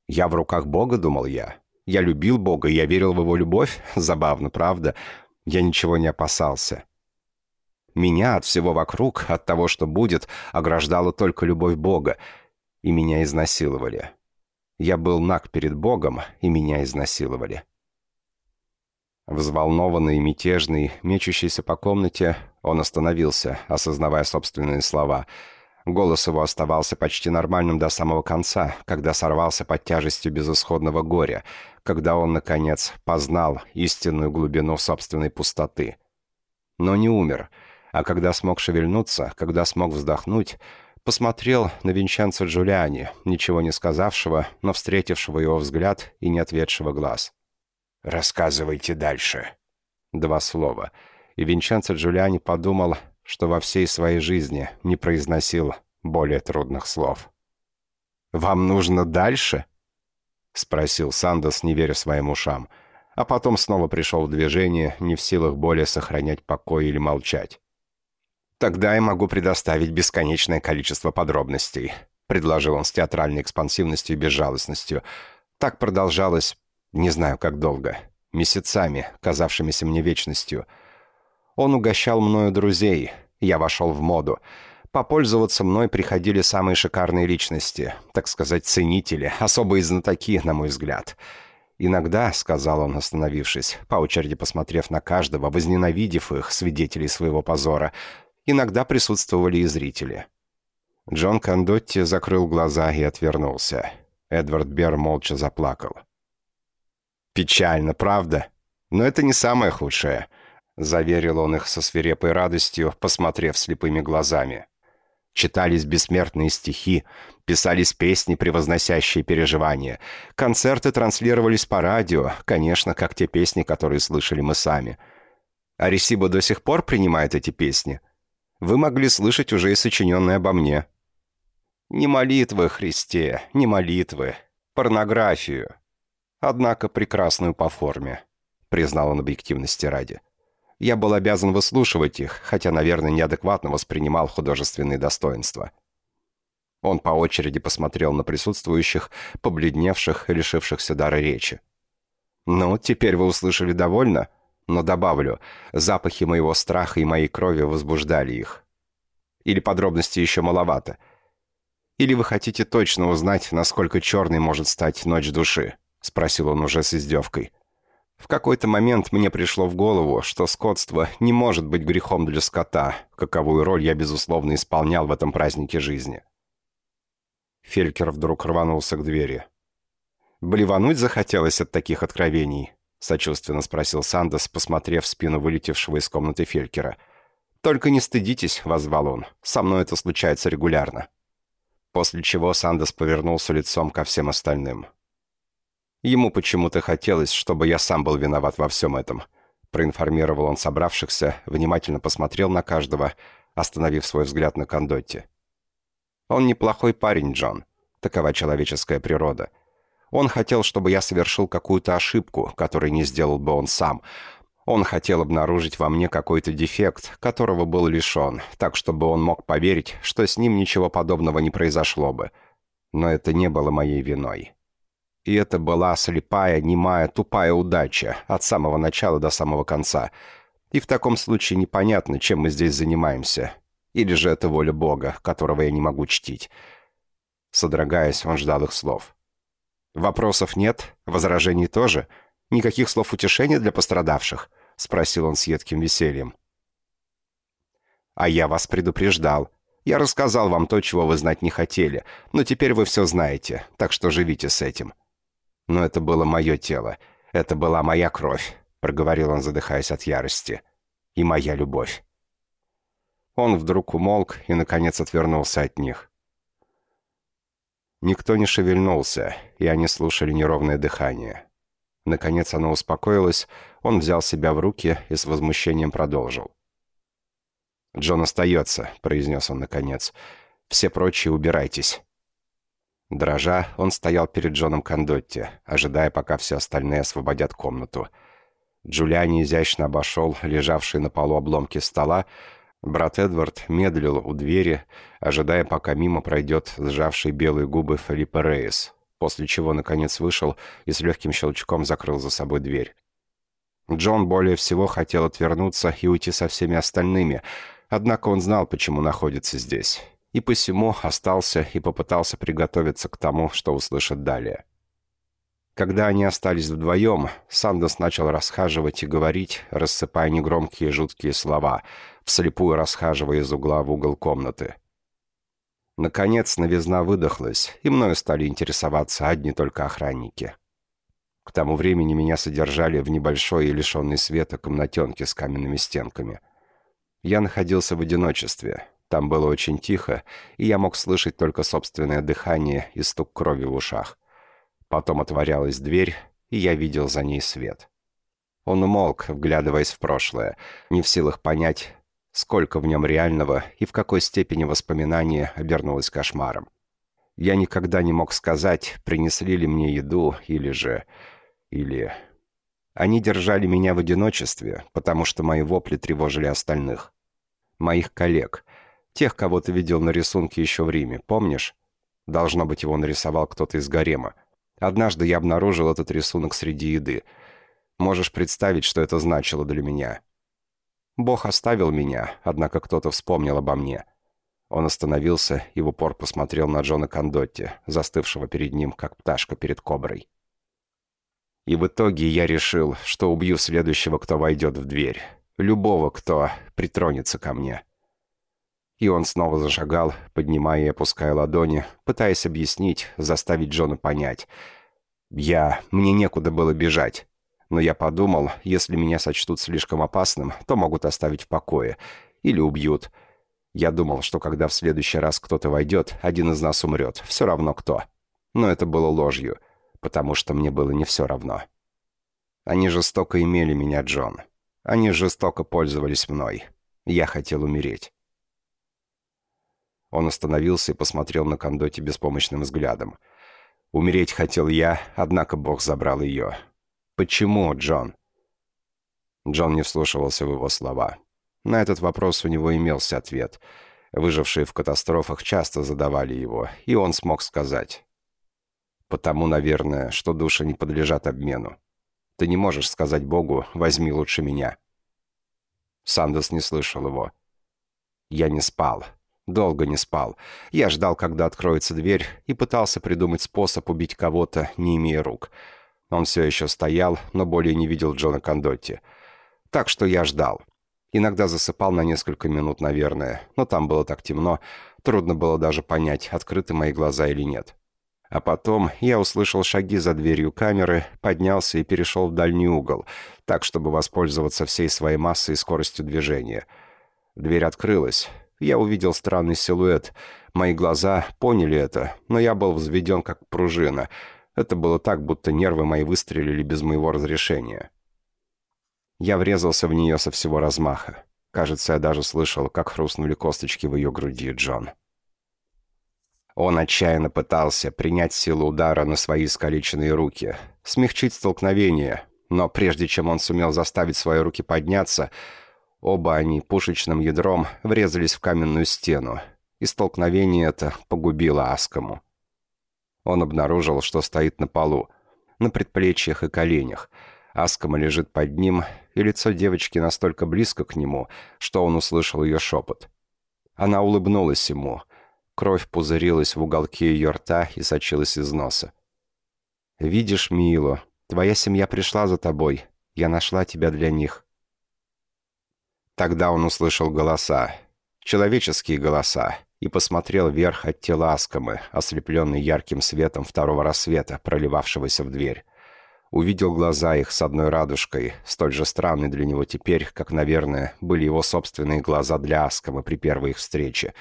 Я в руках Бога, думал я. Я любил Бога, я верил в Его любовь. Забавно, правда? Я ничего не опасался. Меня от всего вокруг, от того, что будет, ограждала только любовь Бога, и меня изнасиловали. Я был наг перед Богом, и меня изнасиловали. Взволнованный, мятежный, мечущийся по комнате, он остановился, осознавая собственные слова. Голос его оставался почти нормальным до самого конца, когда сорвался под тяжестью безысходного горя — когда он, наконец, познал истинную глубину собственной пустоты. Но не умер, а когда смог шевельнуться, когда смог вздохнуть, посмотрел на Винченцо Джулиани, ничего не сказавшего, но встретившего его взгляд и не ответшего глаз. «Рассказывайте дальше». Два слова. И Винченцо Джулиани подумал, что во всей своей жизни не произносил более трудных слов. «Вам нужно дальше?» — спросил Сандос, не веря своим ушам. А потом снова пришел в движение, не в силах более сохранять покой или молчать. «Тогда я могу предоставить бесконечное количество подробностей», — предложил он с театральной экспансивностью и безжалостностью. Так продолжалось, не знаю как долго, месяцами, казавшимися мне вечностью. Он угощал мною друзей, я вошел в моду — Попользоваться мной приходили самые шикарные личности, так сказать, ценители, особые знатоки, на мой взгляд. «Иногда», — сказал он, остановившись, по очереди посмотрев на каждого, возненавидев их, свидетелей своего позора, иногда присутствовали и зрители. Джон Кондотти закрыл глаза и отвернулся. Эдвард Бер молча заплакал. «Печально, правда? Но это не самое худшее», — заверил он их со свирепой радостью, посмотрев слепыми глазами. Читались бессмертные стихи, писались песни, превозносящие переживания. Концерты транслировались по радио, конечно, как те песни, которые слышали мы сами. Аресиба до сих пор принимает эти песни. Вы могли слышать уже и сочиненные обо мне. Не молитвы, Христе, не молитвы. Порнографию. Однако прекрасную по форме, признал он объективности ради. Я был обязан выслушивать их, хотя, наверное, неадекватно воспринимал художественные достоинства. Он по очереди посмотрел на присутствующих, побледневших лишившихся дара речи. «Ну, теперь вы услышали довольно?» Но добавлю, запахи моего страха и моей крови возбуждали их. Или подробностей еще маловато. Или вы хотите точно узнать, насколько черной может стать ночь души?» — спросил он уже с издевкой. В какой-то момент мне пришло в голову, что скотство не может быть грехом для скота, каковую роль я, безусловно, исполнял в этом празднике жизни. Фелькер вдруг рванулся к двери. Блевануть захотелось от таких откровений. — сочувственно спросил Сандос, посмотрев в спину вылетевшего из комнаты Фелькера. «Только не стыдитесь», — возвал он. «Со мной это случается регулярно». После чего Сандос повернулся лицом ко всем остальным. Ему почему-то хотелось, чтобы я сам был виноват во всем этом. Проинформировал он собравшихся, внимательно посмотрел на каждого, остановив свой взгляд на Кондотти. «Он неплохой парень, Джон. Такова человеческая природа. Он хотел, чтобы я совершил какую-то ошибку, которой не сделал бы он сам. Он хотел обнаружить во мне какой-то дефект, которого был лишен, так чтобы он мог поверить, что с ним ничего подобного не произошло бы. Но это не было моей виной. И это была слепая, немая, тупая удача от самого начала до самого конца. И в таком случае непонятно, чем мы здесь занимаемся. Или же это воля Бога, которого я не могу чтить. Содрогаясь, он ждал их слов. «Вопросов нет? Возражений тоже? Никаких слов утешения для пострадавших?» — спросил он с едким весельем. «А я вас предупреждал. Я рассказал вам то, чего вы знать не хотели, но теперь вы все знаете, так что живите с этим». «Но это было мое тело. Это была моя кровь», — проговорил он, задыхаясь от ярости. «И моя любовь». Он вдруг умолк и, наконец, отвернулся от них. Никто не шевельнулся, и они слушали неровное дыхание. Наконец оно успокоилось, он взял себя в руки и с возмущением продолжил. «Джон остается», — произнес он наконец. «Все прочие убирайтесь». Дрожа, он стоял перед Джоном Кондотти, ожидая, пока все остальные освободят комнату. Джулиани изящно обошел лежавшие на полу обломки стола, Брат Эдвард медлил у двери, ожидая, пока мимо пройдет сжавший белые губы Филиппа Рейс, после чего, наконец, вышел и с легким щелчком закрыл за собой дверь. Джон более всего хотел отвернуться и уйти со всеми остальными, однако он знал, почему находится здесь, и посему остался и попытался приготовиться к тому, что услышит далее. Когда они остались вдвоем, Сандос начал расхаживать и говорить, рассыпая негромкие жуткие слова, вслепую расхаживая из угла в угол комнаты. Наконец, новизна выдохлась, и мною стали интересоваться одни только охранники. К тому времени меня содержали в небольшой и лишенной света комнатенке с каменными стенками. Я находился в одиночестве. Там было очень тихо, и я мог слышать только собственное дыхание и стук крови в ушах. Потом отворялась дверь, и я видел за ней свет. Он умолк, вглядываясь в прошлое, не в силах понять, сколько в нем реального и в какой степени воспоминание обернулось кошмаром. Я никогда не мог сказать, принесли ли мне еду или же... или... Они держали меня в одиночестве, потому что мои вопли тревожили остальных. Моих коллег. Тех, кого ты видел на рисунке еще в Риме, помнишь? Должно быть, его нарисовал кто-то из гарема. Однажды я обнаружил этот рисунок среди еды. Можешь представить, что это значило для меня. Бог оставил меня, однако кто-то вспомнил обо мне. Он остановился и в упор посмотрел на Джона Кондотти, застывшего перед ним, как пташка перед коброй. И в итоге я решил, что убью следующего, кто войдет в дверь. Любого, кто притронется ко мне. И он снова зашагал, поднимая и опуская ладони, пытаясь объяснить, заставить Джона понять. «Я... Мне некуда было бежать. Но я подумал, если меня сочтут слишком опасным, то могут оставить в покое. Или убьют. Я думал, что когда в следующий раз кто-то войдет, один из нас умрет, все равно кто. Но это было ложью, потому что мне было не все равно. Они жестоко имели меня, Джон. Они жестоко пользовались мной. Я хотел умереть. Он остановился и посмотрел на Кондоти беспомощным взглядом. Умереть хотел я, однако Бог забрал ее. «Почему, Джон?» Джон не вслушивался в его слова. На этот вопрос у него имелся ответ. Выжившие в катастрофах часто задавали его, и он смог сказать. «Потому, наверное, что души не подлежат обмену. Ты не можешь сказать Богу «возьми лучше меня». Сандос не слышал его. «Я не спал. Долго не спал. Я ждал, когда откроется дверь, и пытался придумать способ убить кого-то, не имея рук. Он все еще стоял, но более не видел Джона Кондотти. Так что я ждал. Иногда засыпал на несколько минут, наверное, но там было так темно, трудно было даже понять, открыты мои глаза или нет. А потом я услышал шаги за дверью камеры, поднялся и перешел в дальний угол, так, чтобы воспользоваться всей своей массой и скоростью движения. Дверь открылась. Я увидел странный силуэт. Мои глаза поняли это, но я был взведен как пружина. Это было так, будто нервы мои выстрелили без моего разрешения. Я врезался в нее со всего размаха. Кажется, я даже слышал, как хрустнули косточки в ее груди, Джон. Он отчаянно пытался принять силу удара на свои искалеченные руки, смягчить столкновение, но прежде чем он сумел заставить свои руки подняться, Оба они пушечным ядром врезались в каменную стену, и столкновение это погубило Аскому. Он обнаружил, что стоит на полу, на предплечьях и коленях. Аскома лежит под ним, и лицо девочки настолько близко к нему, что он услышал ее шепот. Она улыбнулась ему. Кровь пузырилась в уголке ее рта и сочилась из носа. «Видишь, Мило, твоя семья пришла за тобой. Я нашла тебя для них. Тогда он услышал голоса, человеческие голоса, и посмотрел вверх от тела Аскомы, ослепленный ярким светом второго рассвета, проливавшегося в дверь. Увидел глаза их с одной радужкой, столь же странной для него теперь, как, наверное, были его собственные глаза для Аскомы при первой их встрече.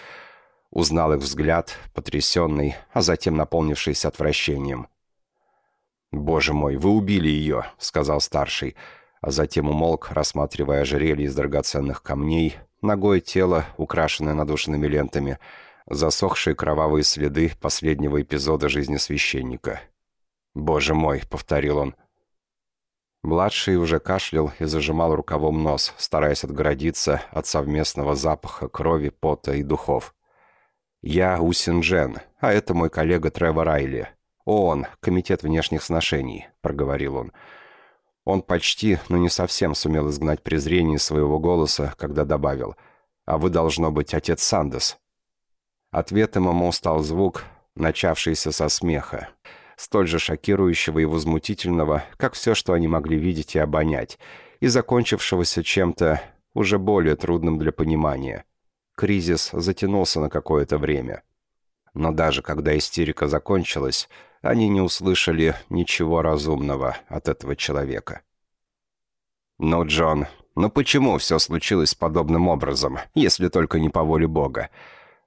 Узнал их взгляд, потрясенный, а затем наполнившийся отвращением. «Боже мой, вы убили ее», — сказал старший, — а затем умолк, рассматривая ожерелье из драгоценных камней, ногое тело, украшенное надушенными лентами, засохшие кровавые следы последнего эпизода жизни священника. «Боже мой!» — повторил он. Младший уже кашлял и зажимал рукавом нос, стараясь отгородиться от совместного запаха крови, пота и духов. «Я Усин Джен, а это мой коллега Тревор Райли. ООН, Комитет внешних сношений», — проговорил он. Он почти, но не совсем сумел изгнать презрение своего голоса, когда добавил «А вы, должно быть, отец Сандес». Ответом ему стал звук, начавшийся со смеха, столь же шокирующего и возмутительного, как все, что они могли видеть и обонять, и закончившегося чем-то уже более трудным для понимания. Кризис затянулся на какое-то время. Но даже когда истерика закончилась, они не услышали ничего разумного от этого человека. «Ну, Джон, ну почему все случилось подобным образом, если только не по воле Бога?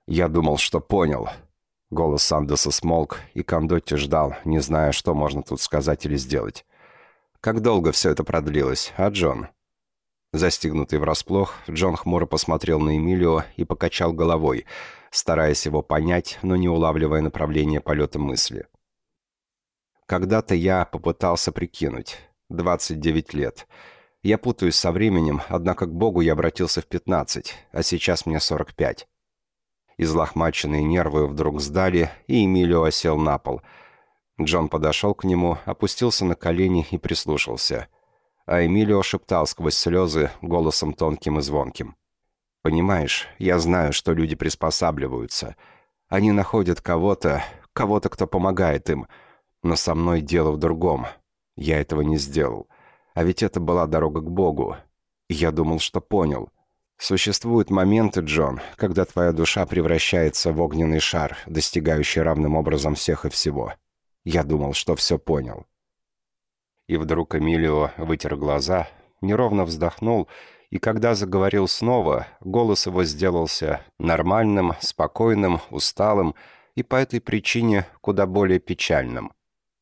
Я думал, что понял». Голос Сандеса смолк, и Кондотти ждал, не зная, что можно тут сказать или сделать. «Как долго все это продлилось, а, Джон?» Застигнутый врасплох, Джон хмуро посмотрел на Эмилио и покачал головой, стараясь его понять, но не улавливая направление полета мысли. Когда-то я попытался прикинуть. 29 лет. Я путаюсь со временем, однако к Богу я обратился в 15, а сейчас мне 45. Излохмаченные нервы вдруг сдали, и Эмилио осел на пол. Джон подошел к нему, опустился на колени и прислушался. А Эмилио шептал сквозь слезы, голосом тонким и звонким. «Понимаешь, я знаю, что люди приспосабливаются. Они находят кого-то, кого-то, кто помогает им». Но со мной дело в другом. Я этого не сделал. А ведь это была дорога к Богу. я думал, что понял. Существуют моменты, Джон, когда твоя душа превращается в огненный шар, достигающий равным образом всех и всего. Я думал, что все понял. И вдруг Эмилио вытер глаза, неровно вздохнул и когда заговорил снова, голос его сделался нормальным, спокойным, усталым и по этой причине куда более печальным.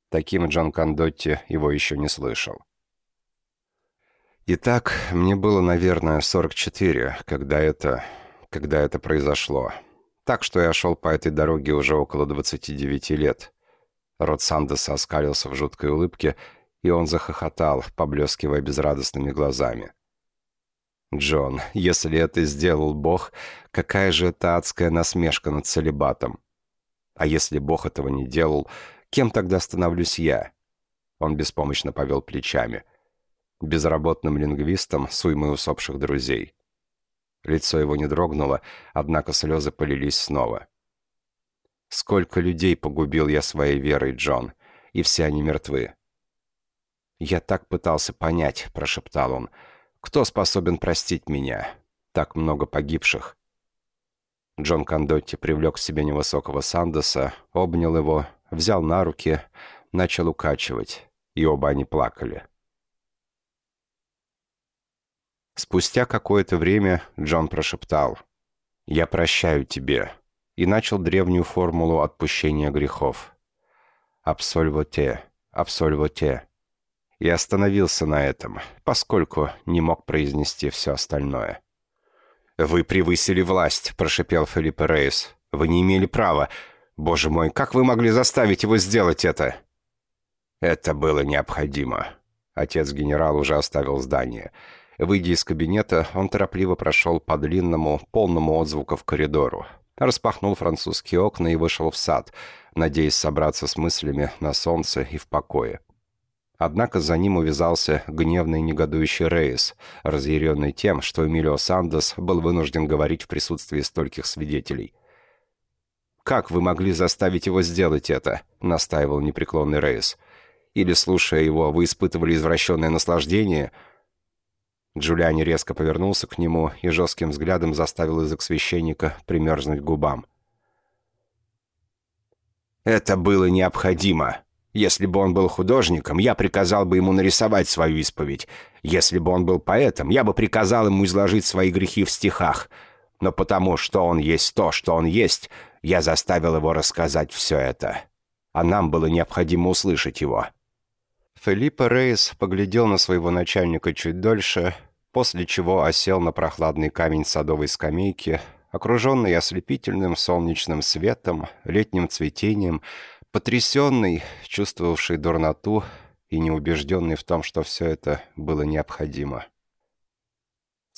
Таким Джон Кондотти его еще не слышал. Итак, мне было, наверное, 44, когда это... когда это произошло. Так что я шел по этой дороге уже около 29 лет. Рот Сандеса оскалился в жуткой улыбке, и он захохотал, поблескивая безрадостными глазами. «Джон, если это сделал Бог, какая же это адская насмешка над целебатом? А если Бог этого не делал, кем тогда становлюсь я?» Он беспомощно повел плечами – безработным лингвистом с уймой усопших друзей. Лицо его не дрогнуло, однако слезы полились снова. «Сколько людей погубил я своей верой, Джон, и все они мертвы». «Я так пытался понять», — прошептал он, — «кто способен простить меня? Так много погибших». Джон Кондотти привлек к себе невысокого Сандоса, обнял его, взял на руки, начал укачивать, и оба они плакали. Спустя какое-то время Джон прошептал «Я прощаю тебе» и начал древнюю формулу отпущения грехов. «Абсольвоте, абсольвоте». И остановился на этом, поскольку не мог произнести все остальное. «Вы превысили власть», — прошипел Филипп Рейс. «Вы не имели права. Боже мой, как вы могли заставить его сделать это?» «Это было необходимо». Отец генерал уже оставил здание. Выйдя из кабинета, он торопливо прошел по длинному, полному отзвуков коридору. Распахнул французские окна и вышел в сад, надеясь собраться с мыслями на солнце и в покое. Однако за ним увязался гневный негодующий Рейс, разъяренный тем, что Эмилио Сандос был вынужден говорить в присутствии стольких свидетелей. «Как вы могли заставить его сделать это?» — настаивал непреклонный Рейс. «Или, слушая его, вы испытывали извращенное наслаждение?» Джулиани резко повернулся к нему и жестким взглядом заставил язык священника примерзнуть губам. «Это было необходимо. Если бы он был художником, я приказал бы ему нарисовать свою исповедь. Если бы он был поэтом, я бы приказал ему изложить свои грехи в стихах. Но потому что он есть то, что он есть, я заставил его рассказать все это. А нам было необходимо услышать его». Филиппо Рейс поглядел на своего начальника чуть дольше, после чего осел на прохладный камень садовой скамейки, окруженный ослепительным солнечным светом, летним цветением, потрясенный, чувствовавший дурноту и неубежденный в том, что все это было необходимо.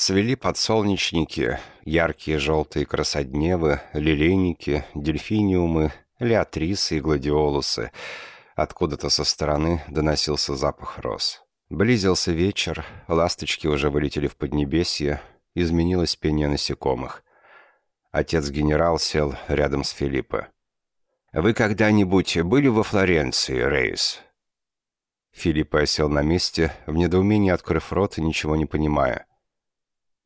Цвели подсолнечники, яркие желтые красодневы, лилейники, дельфиниумы, леотрисы и гладиолусы. Откуда-то со стороны доносился запах роз. Близился вечер, ласточки уже вылетели в Поднебесье, изменилось пение насекомых. Отец-генерал сел рядом с Филиппо. «Вы когда-нибудь были во Флоренции, Рейс?» Филиппо сел на месте, в недоумении открыв рот и ничего не понимая.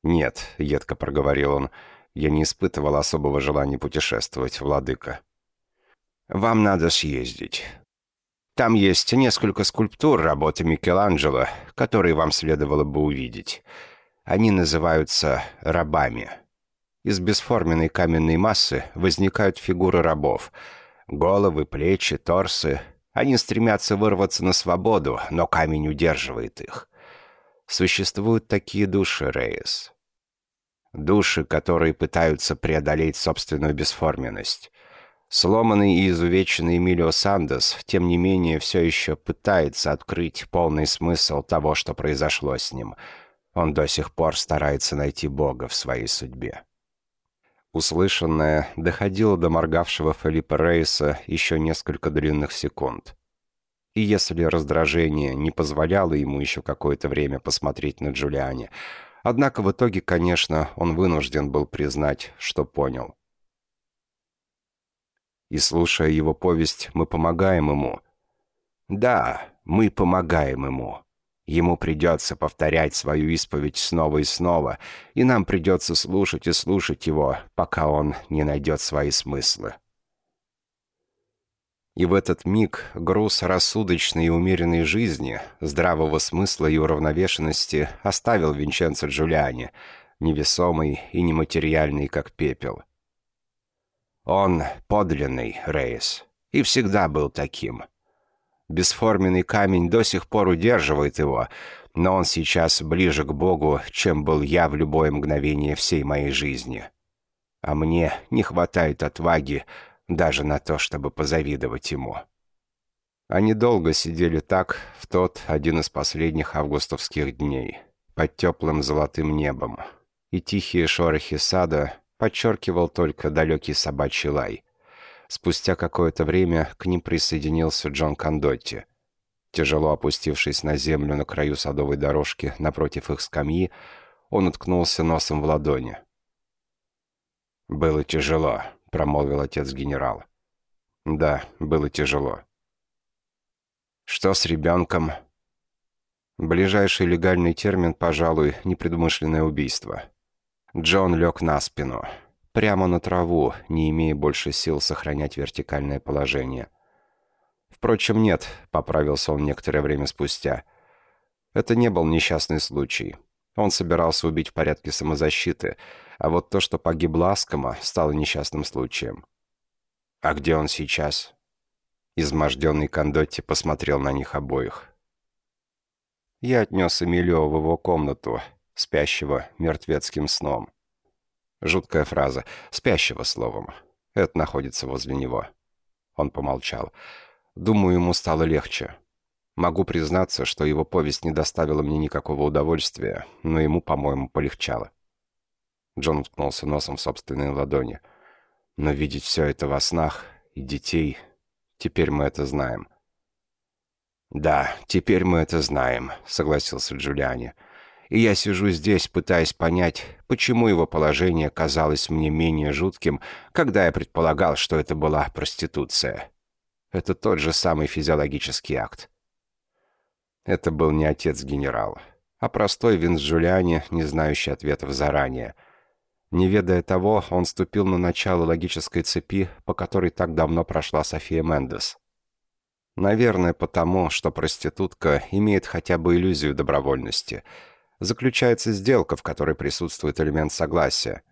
«Нет», — едко проговорил он, — «я не испытывал особого желания путешествовать, владыка». «Вам надо съездить. Там есть несколько скульптур работы Микеланджело, которые вам следовало бы увидеть. Они называются рабами. Из бесформенной каменной массы возникают фигуры рабов. Головы, плечи, торсы. Они стремятся вырваться на свободу, но камень удерживает их. Существуют такие души, Рейс. Души, которые пытаются преодолеть собственную бесформенность. Сломанный и изувеченный Эмилио Сандос, тем не менее, все еще пытается открыть полный смысл того, что произошло с ним. Он до сих пор старается найти Бога в своей судьбе. Услышанное доходило до моргавшего Филиппа Рейса еще несколько длинных секунд. И если раздражение не позволяло ему еще какое-то время посмотреть на Джулиане, однако в итоге, конечно, он вынужден был признать, что понял – и, слушая его повесть, мы помогаем ему. Да, мы помогаем ему. Ему придется повторять свою исповедь снова и снова, и нам придется слушать и слушать его, пока он не найдет свои смыслы. И в этот миг груз рассудочной и умеренной жизни, здравого смысла и уравновешенности оставил Винченцо Джулиани, невесомый и нематериальный, как пепел. Он подлинный Рейс, и всегда был таким. Бесформенный камень до сих пор удерживает его, но он сейчас ближе к Богу, чем был я в любое мгновение всей моей жизни. А мне не хватает отваги даже на то, чтобы позавидовать ему. Они долго сидели так в тот один из последних августовских дней, под теплым золотым небом, и тихие шорохи сада подчеркивал только далекий собачий лай. Спустя какое-то время к ним присоединился Джон Кондотти. Тяжело опустившись на землю на краю садовой дорожки напротив их скамьи, он уткнулся носом в ладони. «Было тяжело», промолвил отец-генерал. «Да, было тяжело». «Что с ребенком?» Ближайший легальный термин, пожалуй, непредумышленное убийство. Джон лег на спину, прямо на траву, не имея больше сил сохранять вертикальное положение. Впрочем, нет, поправился он некоторое время спустя. Это не был несчастный случай. Он собирался убить в порядке самозащиты, а вот то, что погиб Ласкома, стало несчастным случаем. «А где он сейчас?» Изможденный Кондотти посмотрел на них обоих. Я отнес Эмилио в его комнату, спящего мертвецким сном. Жуткая фраза «спящего» словом. Это находится возле него. Он помолчал. Думаю, ему стало легче. Могу признаться, что его повесть не доставила мне никакого удовольствия, но ему, по-моему, полегчало. Джон уткнулся носом в собственные ладони. «Но видеть все это во снах и детей... Теперь мы это знаем». «Да, теперь мы это знаем», — согласился Джулиани. «И я сижу здесь, пытаясь понять, почему его положение казалось мне менее жутким, когда я предполагал, что это была проституция. Это тот же самый физиологический акт». Это был не отец генерала, а простой Винс Джулиани, не знающий ответов заранее — не ведая того, он ступил на начало логической цепи, по которой так давно прошла София Мендес. Наверное, потому, что проститутка имеет хотя бы иллюзию добровольности. Заключается сделка, в которой присутствует элемент согласия.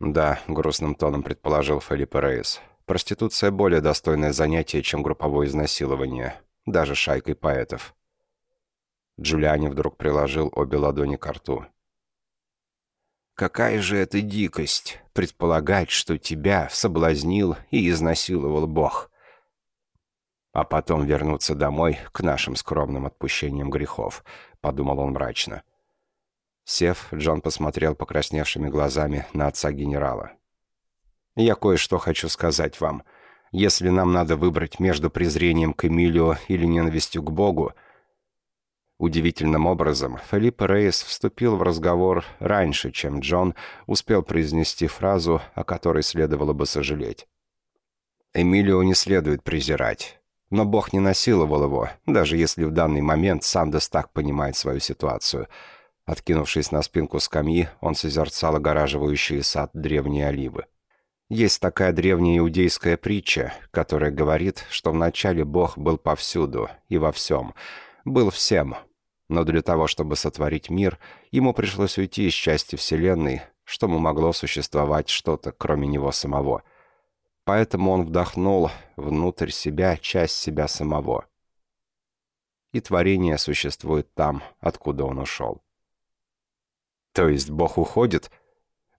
«Да», — грустным тоном предположил Филипп Рейс. «Проституция более достойное занятие, чем групповое изнасилование, даже шайкой поэтов». Джулиани вдруг приложил обе ладони к рту. Какая же это дикость предполагать, что тебя соблазнил и изнасиловал Бог. А потом вернуться домой к нашим скромным отпущениям грехов, подумал он мрачно. Сев, Джон посмотрел покрасневшими глазами на отца генерала. «Я кое-что хочу сказать вам. Если нам надо выбрать между презрением к Эмилио или ненавистью к Богу, — Удивительным образом, Филипп Рейс вступил в разговор раньше, чем Джон успел произнести фразу, о которой следовало бы сожалеть. Эмилио не следует презирать. Но Бог не насиловал его, даже если в данный момент Сандес так понимает свою ситуацию. Откинувшись на спинку скамьи, он созерцал огораживающий сад древней оливы. Есть такая древняя иудейская притча, которая говорит, что вначале Бог был повсюду и во всем. Был всем, но для того, чтобы сотворить мир, ему пришлось уйти из части Вселенной, чтобы могло существовать что-то, кроме него самого. Поэтому он вдохнул внутрь себя часть себя самого. И творение существует там, откуда он ушел. «То есть Бог уходит?»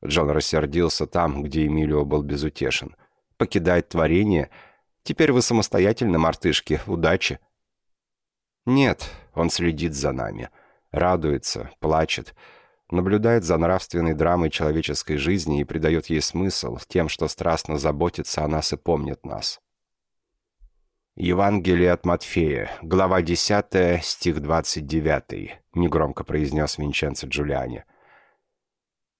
Джон рассердился там, где Эмилио был безутешен. «Покидает творение? Теперь вы самостоятельно, мартышки. Удачи!» «Нет, он следит за нами, радуется, плачет, наблюдает за нравственной драмой человеческой жизни и придает ей смысл тем, что страстно заботится о нас и помнит нас. «Евангелие от Матфея, глава 10, стих 29», — негромко произнес Винченцо Джулиани.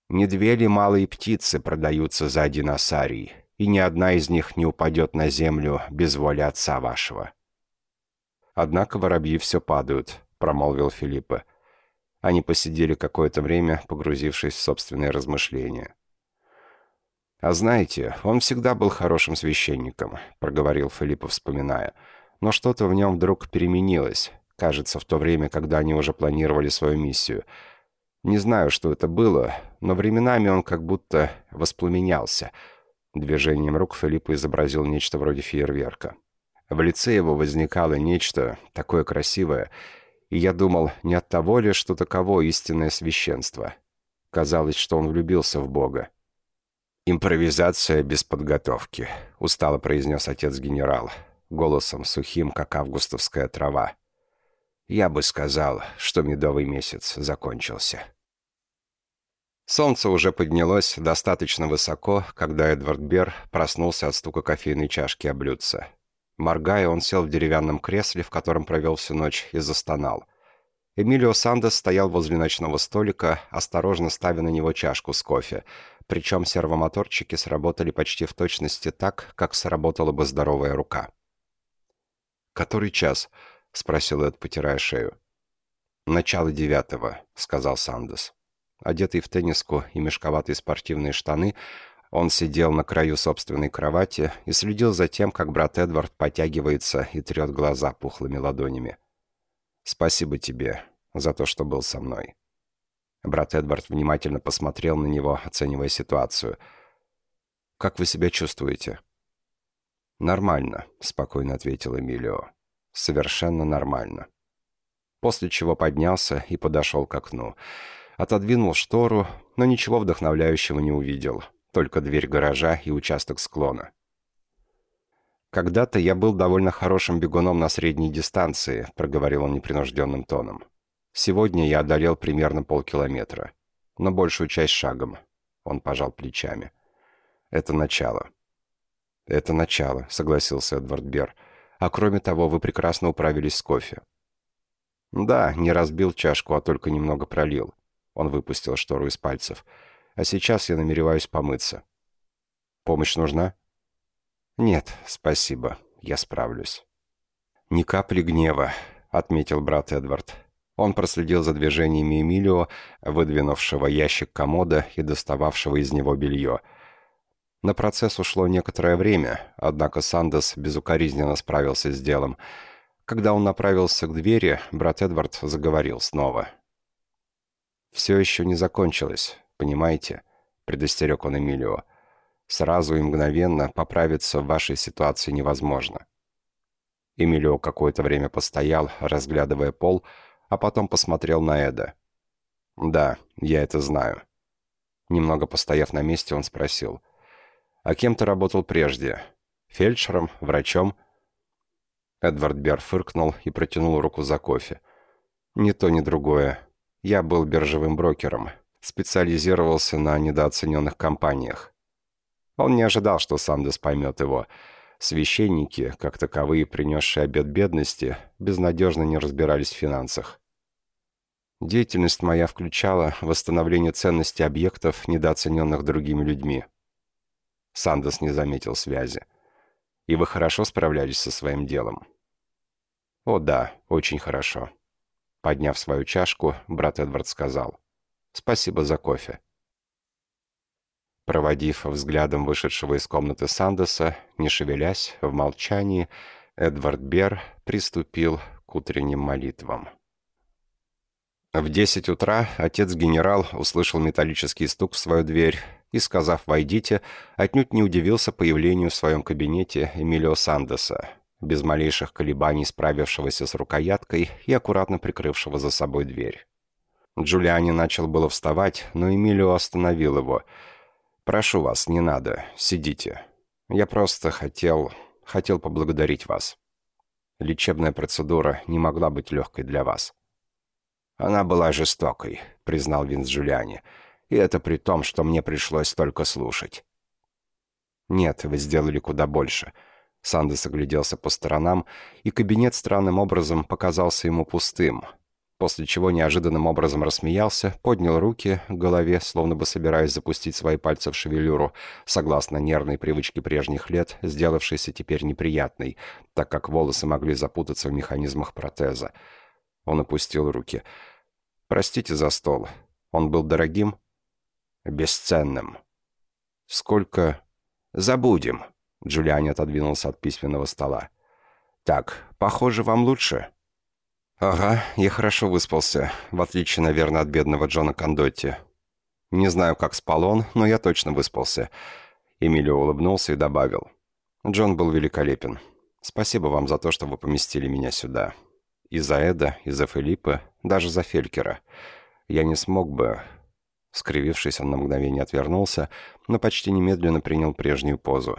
«Не две ли малые птицы продаются за один осарий, и ни одна из них не упадет на землю без воли Отца вашего?» «Однако воробьи все падают», — промолвил Филиппа. Они посидели какое-то время, погрузившись в собственные размышления. «А знаете, он всегда был хорошим священником», — проговорил Филиппов, вспоминая. «Но что-то в нем вдруг переменилось, кажется, в то время, когда они уже планировали свою миссию. Не знаю, что это было, но временами он как будто воспламенялся». Движением рук Филипп изобразил нечто вроде фейерверка. В лице его возникало нечто такое красивое, и я думал, не от того ли, что таково истинное священство. Казалось, что он влюбился в Бога. «Импровизация без подготовки», — устало произнес отец-генерал, голосом сухим, как августовская трава. «Я бы сказал, что медовый месяц закончился». Солнце уже поднялось достаточно высоко, когда Эдвард Бер проснулся от стука кофейной чашки о блюдце. Моргая, он сел в деревянном кресле, в котором провел всю ночь, и застонал. Эмилио Сандес стоял возле ночного столика, осторожно ставя на него чашку с кофе — причем сервомоторчики сработали почти в точности так, как сработала бы здоровая рука. «Который час?» — спросил Эд, потирая шею. «Начало девятого», — сказал Сандес. Одетый в тенниску и мешковатые спортивные штаны, он сидел на краю собственной кровати и следил за тем, как брат Эдвард потягивается и трет глаза пухлыми ладонями. «Спасибо тебе за то, что был со мной». Брат Эдвард внимательно посмотрел на него, оценивая ситуацию. «Как вы себя чувствуете?» «Нормально», — спокойно ответил Эмилио. «Совершенно нормально». После чего поднялся и подошел к окну. Отодвинул штору, но ничего вдохновляющего не увидел. Только дверь гаража и участок склона. «Когда-то я был довольно хорошим бегуном на средней дистанции», — проговорил он непринужденным тоном. Сегодня я одолел примерно полкилометра, но большую часть шагом. Он пожал плечами. Это начало. Это начало, согласился Эдвард Бер. А кроме того, вы прекрасно управились с кофе. Да, не разбил чашку, а только немного пролил. Он выпустил штору из пальцев. А сейчас я намереваюсь помыться. Помощь нужна? Нет, спасибо, я справлюсь. Ни капли гнева, отметил брат Эдвард. Он проследил за движениями Эмилио, выдвинувшего ящик комода и достававшего из него белье. На процесс ушло некоторое время, однако Сандес безукоризненно справился с делом. Когда он направился к двери, брат Эдвард заговорил снова. «Все еще не закончилось, понимаете?» — предостерег он Эмилио. «Сразу и мгновенно поправиться в вашей ситуации невозможно». Эмилио какое-то время постоял, разглядывая пол, — а потом посмотрел на Эда. «Да, я это знаю». Немного постояв на месте, он спросил. «А кем ты работал прежде? Фельдшером? Врачом?» Эдвард Бер фыркнул и протянул руку за кофе. «Ни то, ни другое. Я был биржевым брокером. Специализировался на недооцененных компаниях». Он не ожидал, что Сандес поймет его. Священники, как таковые, принесшие обед бедности, безнадежно не разбирались в финансах. Деятельность моя включала восстановление ценности объектов, недооцененных другими людьми. Сандос не заметил связи. И вы хорошо справлялись со своим делом? О да, очень хорошо. Подняв свою чашку, брат Эдвард сказал. Спасибо за кофе. Проводив взглядом вышедшего из комнаты Сандеса, не шевелясь, в молчании, Эдвард Бер приступил к утренним молитвам. В десять утра отец-генерал услышал металлический стук в свою дверь и, сказав «войдите», отнюдь не удивился появлению в своем кабинете Эмилио Сандеса, без малейших колебаний справившегося с рукояткой и аккуратно прикрывшего за собой дверь. Джулиани начал было вставать, но Эмилио остановил его – «Прошу вас, не надо. Сидите. Я просто хотел... хотел поблагодарить вас. Лечебная процедура не могла быть легкой для вас». «Она была жестокой», — признал Винс Джулиани. «И это при том, что мне пришлось только слушать». «Нет, вы сделали куда больше». Сандес огляделся по сторонам, и кабинет странным образом показался ему пустым — после чего неожиданным образом рассмеялся, поднял руки к голове, словно бы собираясь запустить свои пальцы в шевелюру, согласно нервной привычке прежних лет, сделавшейся теперь неприятной, так как волосы могли запутаться в механизмах протеза. Он опустил руки. «Простите за стол. Он был дорогим?» «Бесценным». «Сколько?» «Забудем», — Джулиани отодвинулся от письменного стола. «Так, похоже, вам лучше?» «Ага, я хорошо выспался, в отличие, наверное, от бедного Джона Кондотти. Не знаю, как спал он, но я точно выспался». Эмилио улыбнулся и добавил. «Джон был великолепен. Спасибо вам за то, что вы поместили меня сюда. И за Эда, и за Филиппа, даже за Фелькера. Я не смог бы...» Скривившись, он на мгновение отвернулся, но почти немедленно принял прежнюю позу.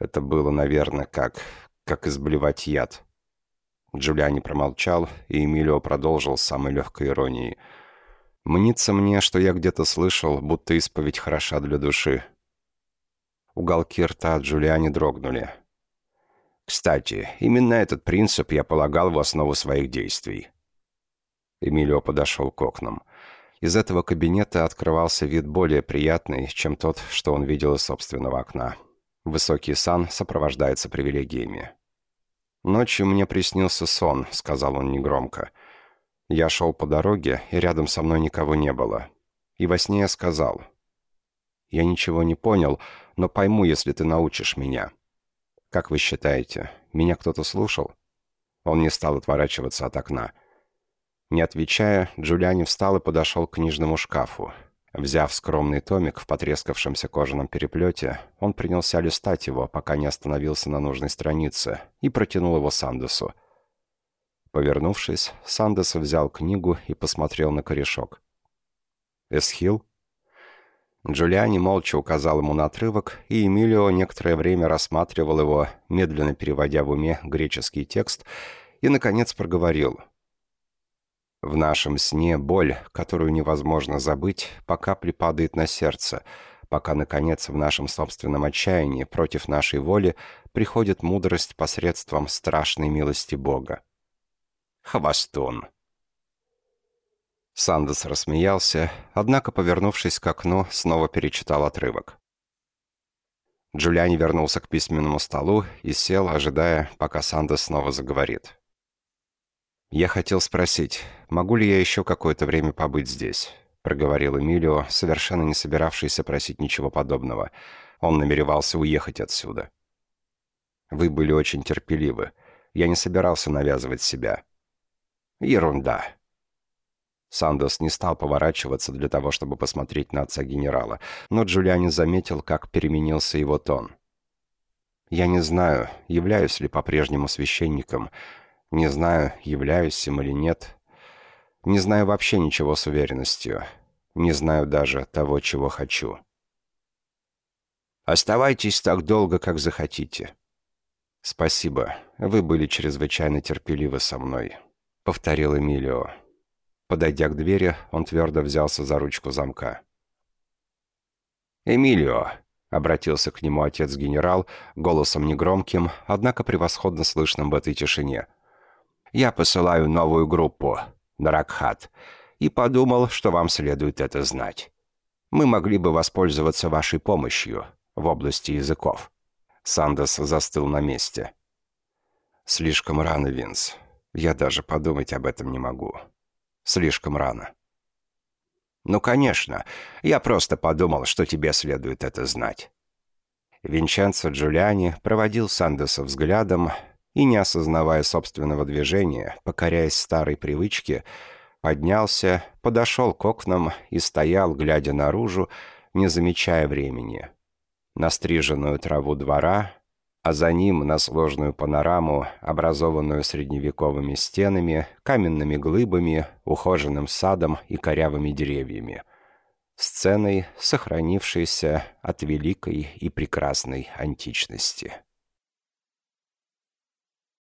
Это было, наверное, как... как изблевать яд. Джулиани промолчал, и Эмилио продолжил с самой легкой иронией. «Мнится мне, что я где-то слышал, будто исповедь хороша для души». Уголки рта Джулиани дрогнули. «Кстати, именно этот принцип я полагал в основу своих действий». Эмилио подошел к окнам. Из этого кабинета открывался вид более приятный, чем тот, что он видел из собственного окна. Высокий сан сопровождается привилегиями. «Ночью мне приснился сон», — сказал он негромко. Я шел по дороге, и рядом со мной никого не было. И во сне я сказал. «Я ничего не понял, но пойму, если ты научишь меня». «Как вы считаете, меня кто-то слушал?» Он не стал отворачиваться от окна. Не отвечая, Джулиани встал и подошел к книжному шкафу. Взяв скромный томик в потрескавшемся кожаном переплете, он принялся листать его, пока не остановился на нужной странице, и протянул его Сандесу. Повернувшись, Сандес взял книгу и посмотрел на корешок. «Эсхил?» Джулиани молча указал ему на отрывок, и Эмилио некоторое время рассматривал его, медленно переводя в уме греческий текст, и, наконец, проговорил – в нашем сне боль, которую невозможно забыть, пока припадает на сердце, пока, наконец, в нашем собственном отчаянии против нашей воли приходит мудрость посредством страшной милости Бога. Хвостун. Сандес рассмеялся, однако, повернувшись к окну, снова перечитал отрывок. Джулиани вернулся к письменному столу и сел, ожидая, пока Сандес снова заговорит. «Я хотел спросить, могу ли я еще какое-то время побыть здесь?» — проговорил Эмилио, совершенно не собиравшийся просить ничего подобного. Он намеревался уехать отсюда. «Вы были очень терпеливы. Я не собирался навязывать себя». «Ерунда». Сандос не стал поворачиваться для того, чтобы посмотреть на отца генерала, но Джулиани заметил, как переменился его тон. «Я не знаю, являюсь ли по-прежнему священником», не знаю, являюсь им или нет. Не знаю вообще ничего с уверенностью. Не знаю даже того, чего хочу. Оставайтесь так долго, как захотите. Спасибо. Вы были чрезвычайно терпеливы со мной, повторил Эмилио. Подойдя к двери, он твердо взялся за ручку замка. «Эмилио!» — обратился к нему отец-генерал, голосом негромким, однако превосходно слышным в этой тишине — я посылаю новую группу, Наракхат, и подумал, что вам следует это знать. Мы могли бы воспользоваться вашей помощью в области языков». Сандос застыл на месте. «Слишком рано, Винс. Я даже подумать об этом не могу. Слишком рано». «Ну, конечно. Я просто подумал, что тебе следует это знать». Винченцо Джулиани проводил Сандеса взглядом, и, не осознавая собственного движения, покоряясь старой привычке, поднялся, подошел к окнам и стоял, глядя наружу, не замечая времени. На стриженную траву двора, а за ним на сложную панораму, образованную средневековыми стенами, каменными глыбами, ухоженным садом и корявыми деревьями. Сценой, сохранившейся от великой и прекрасной античности.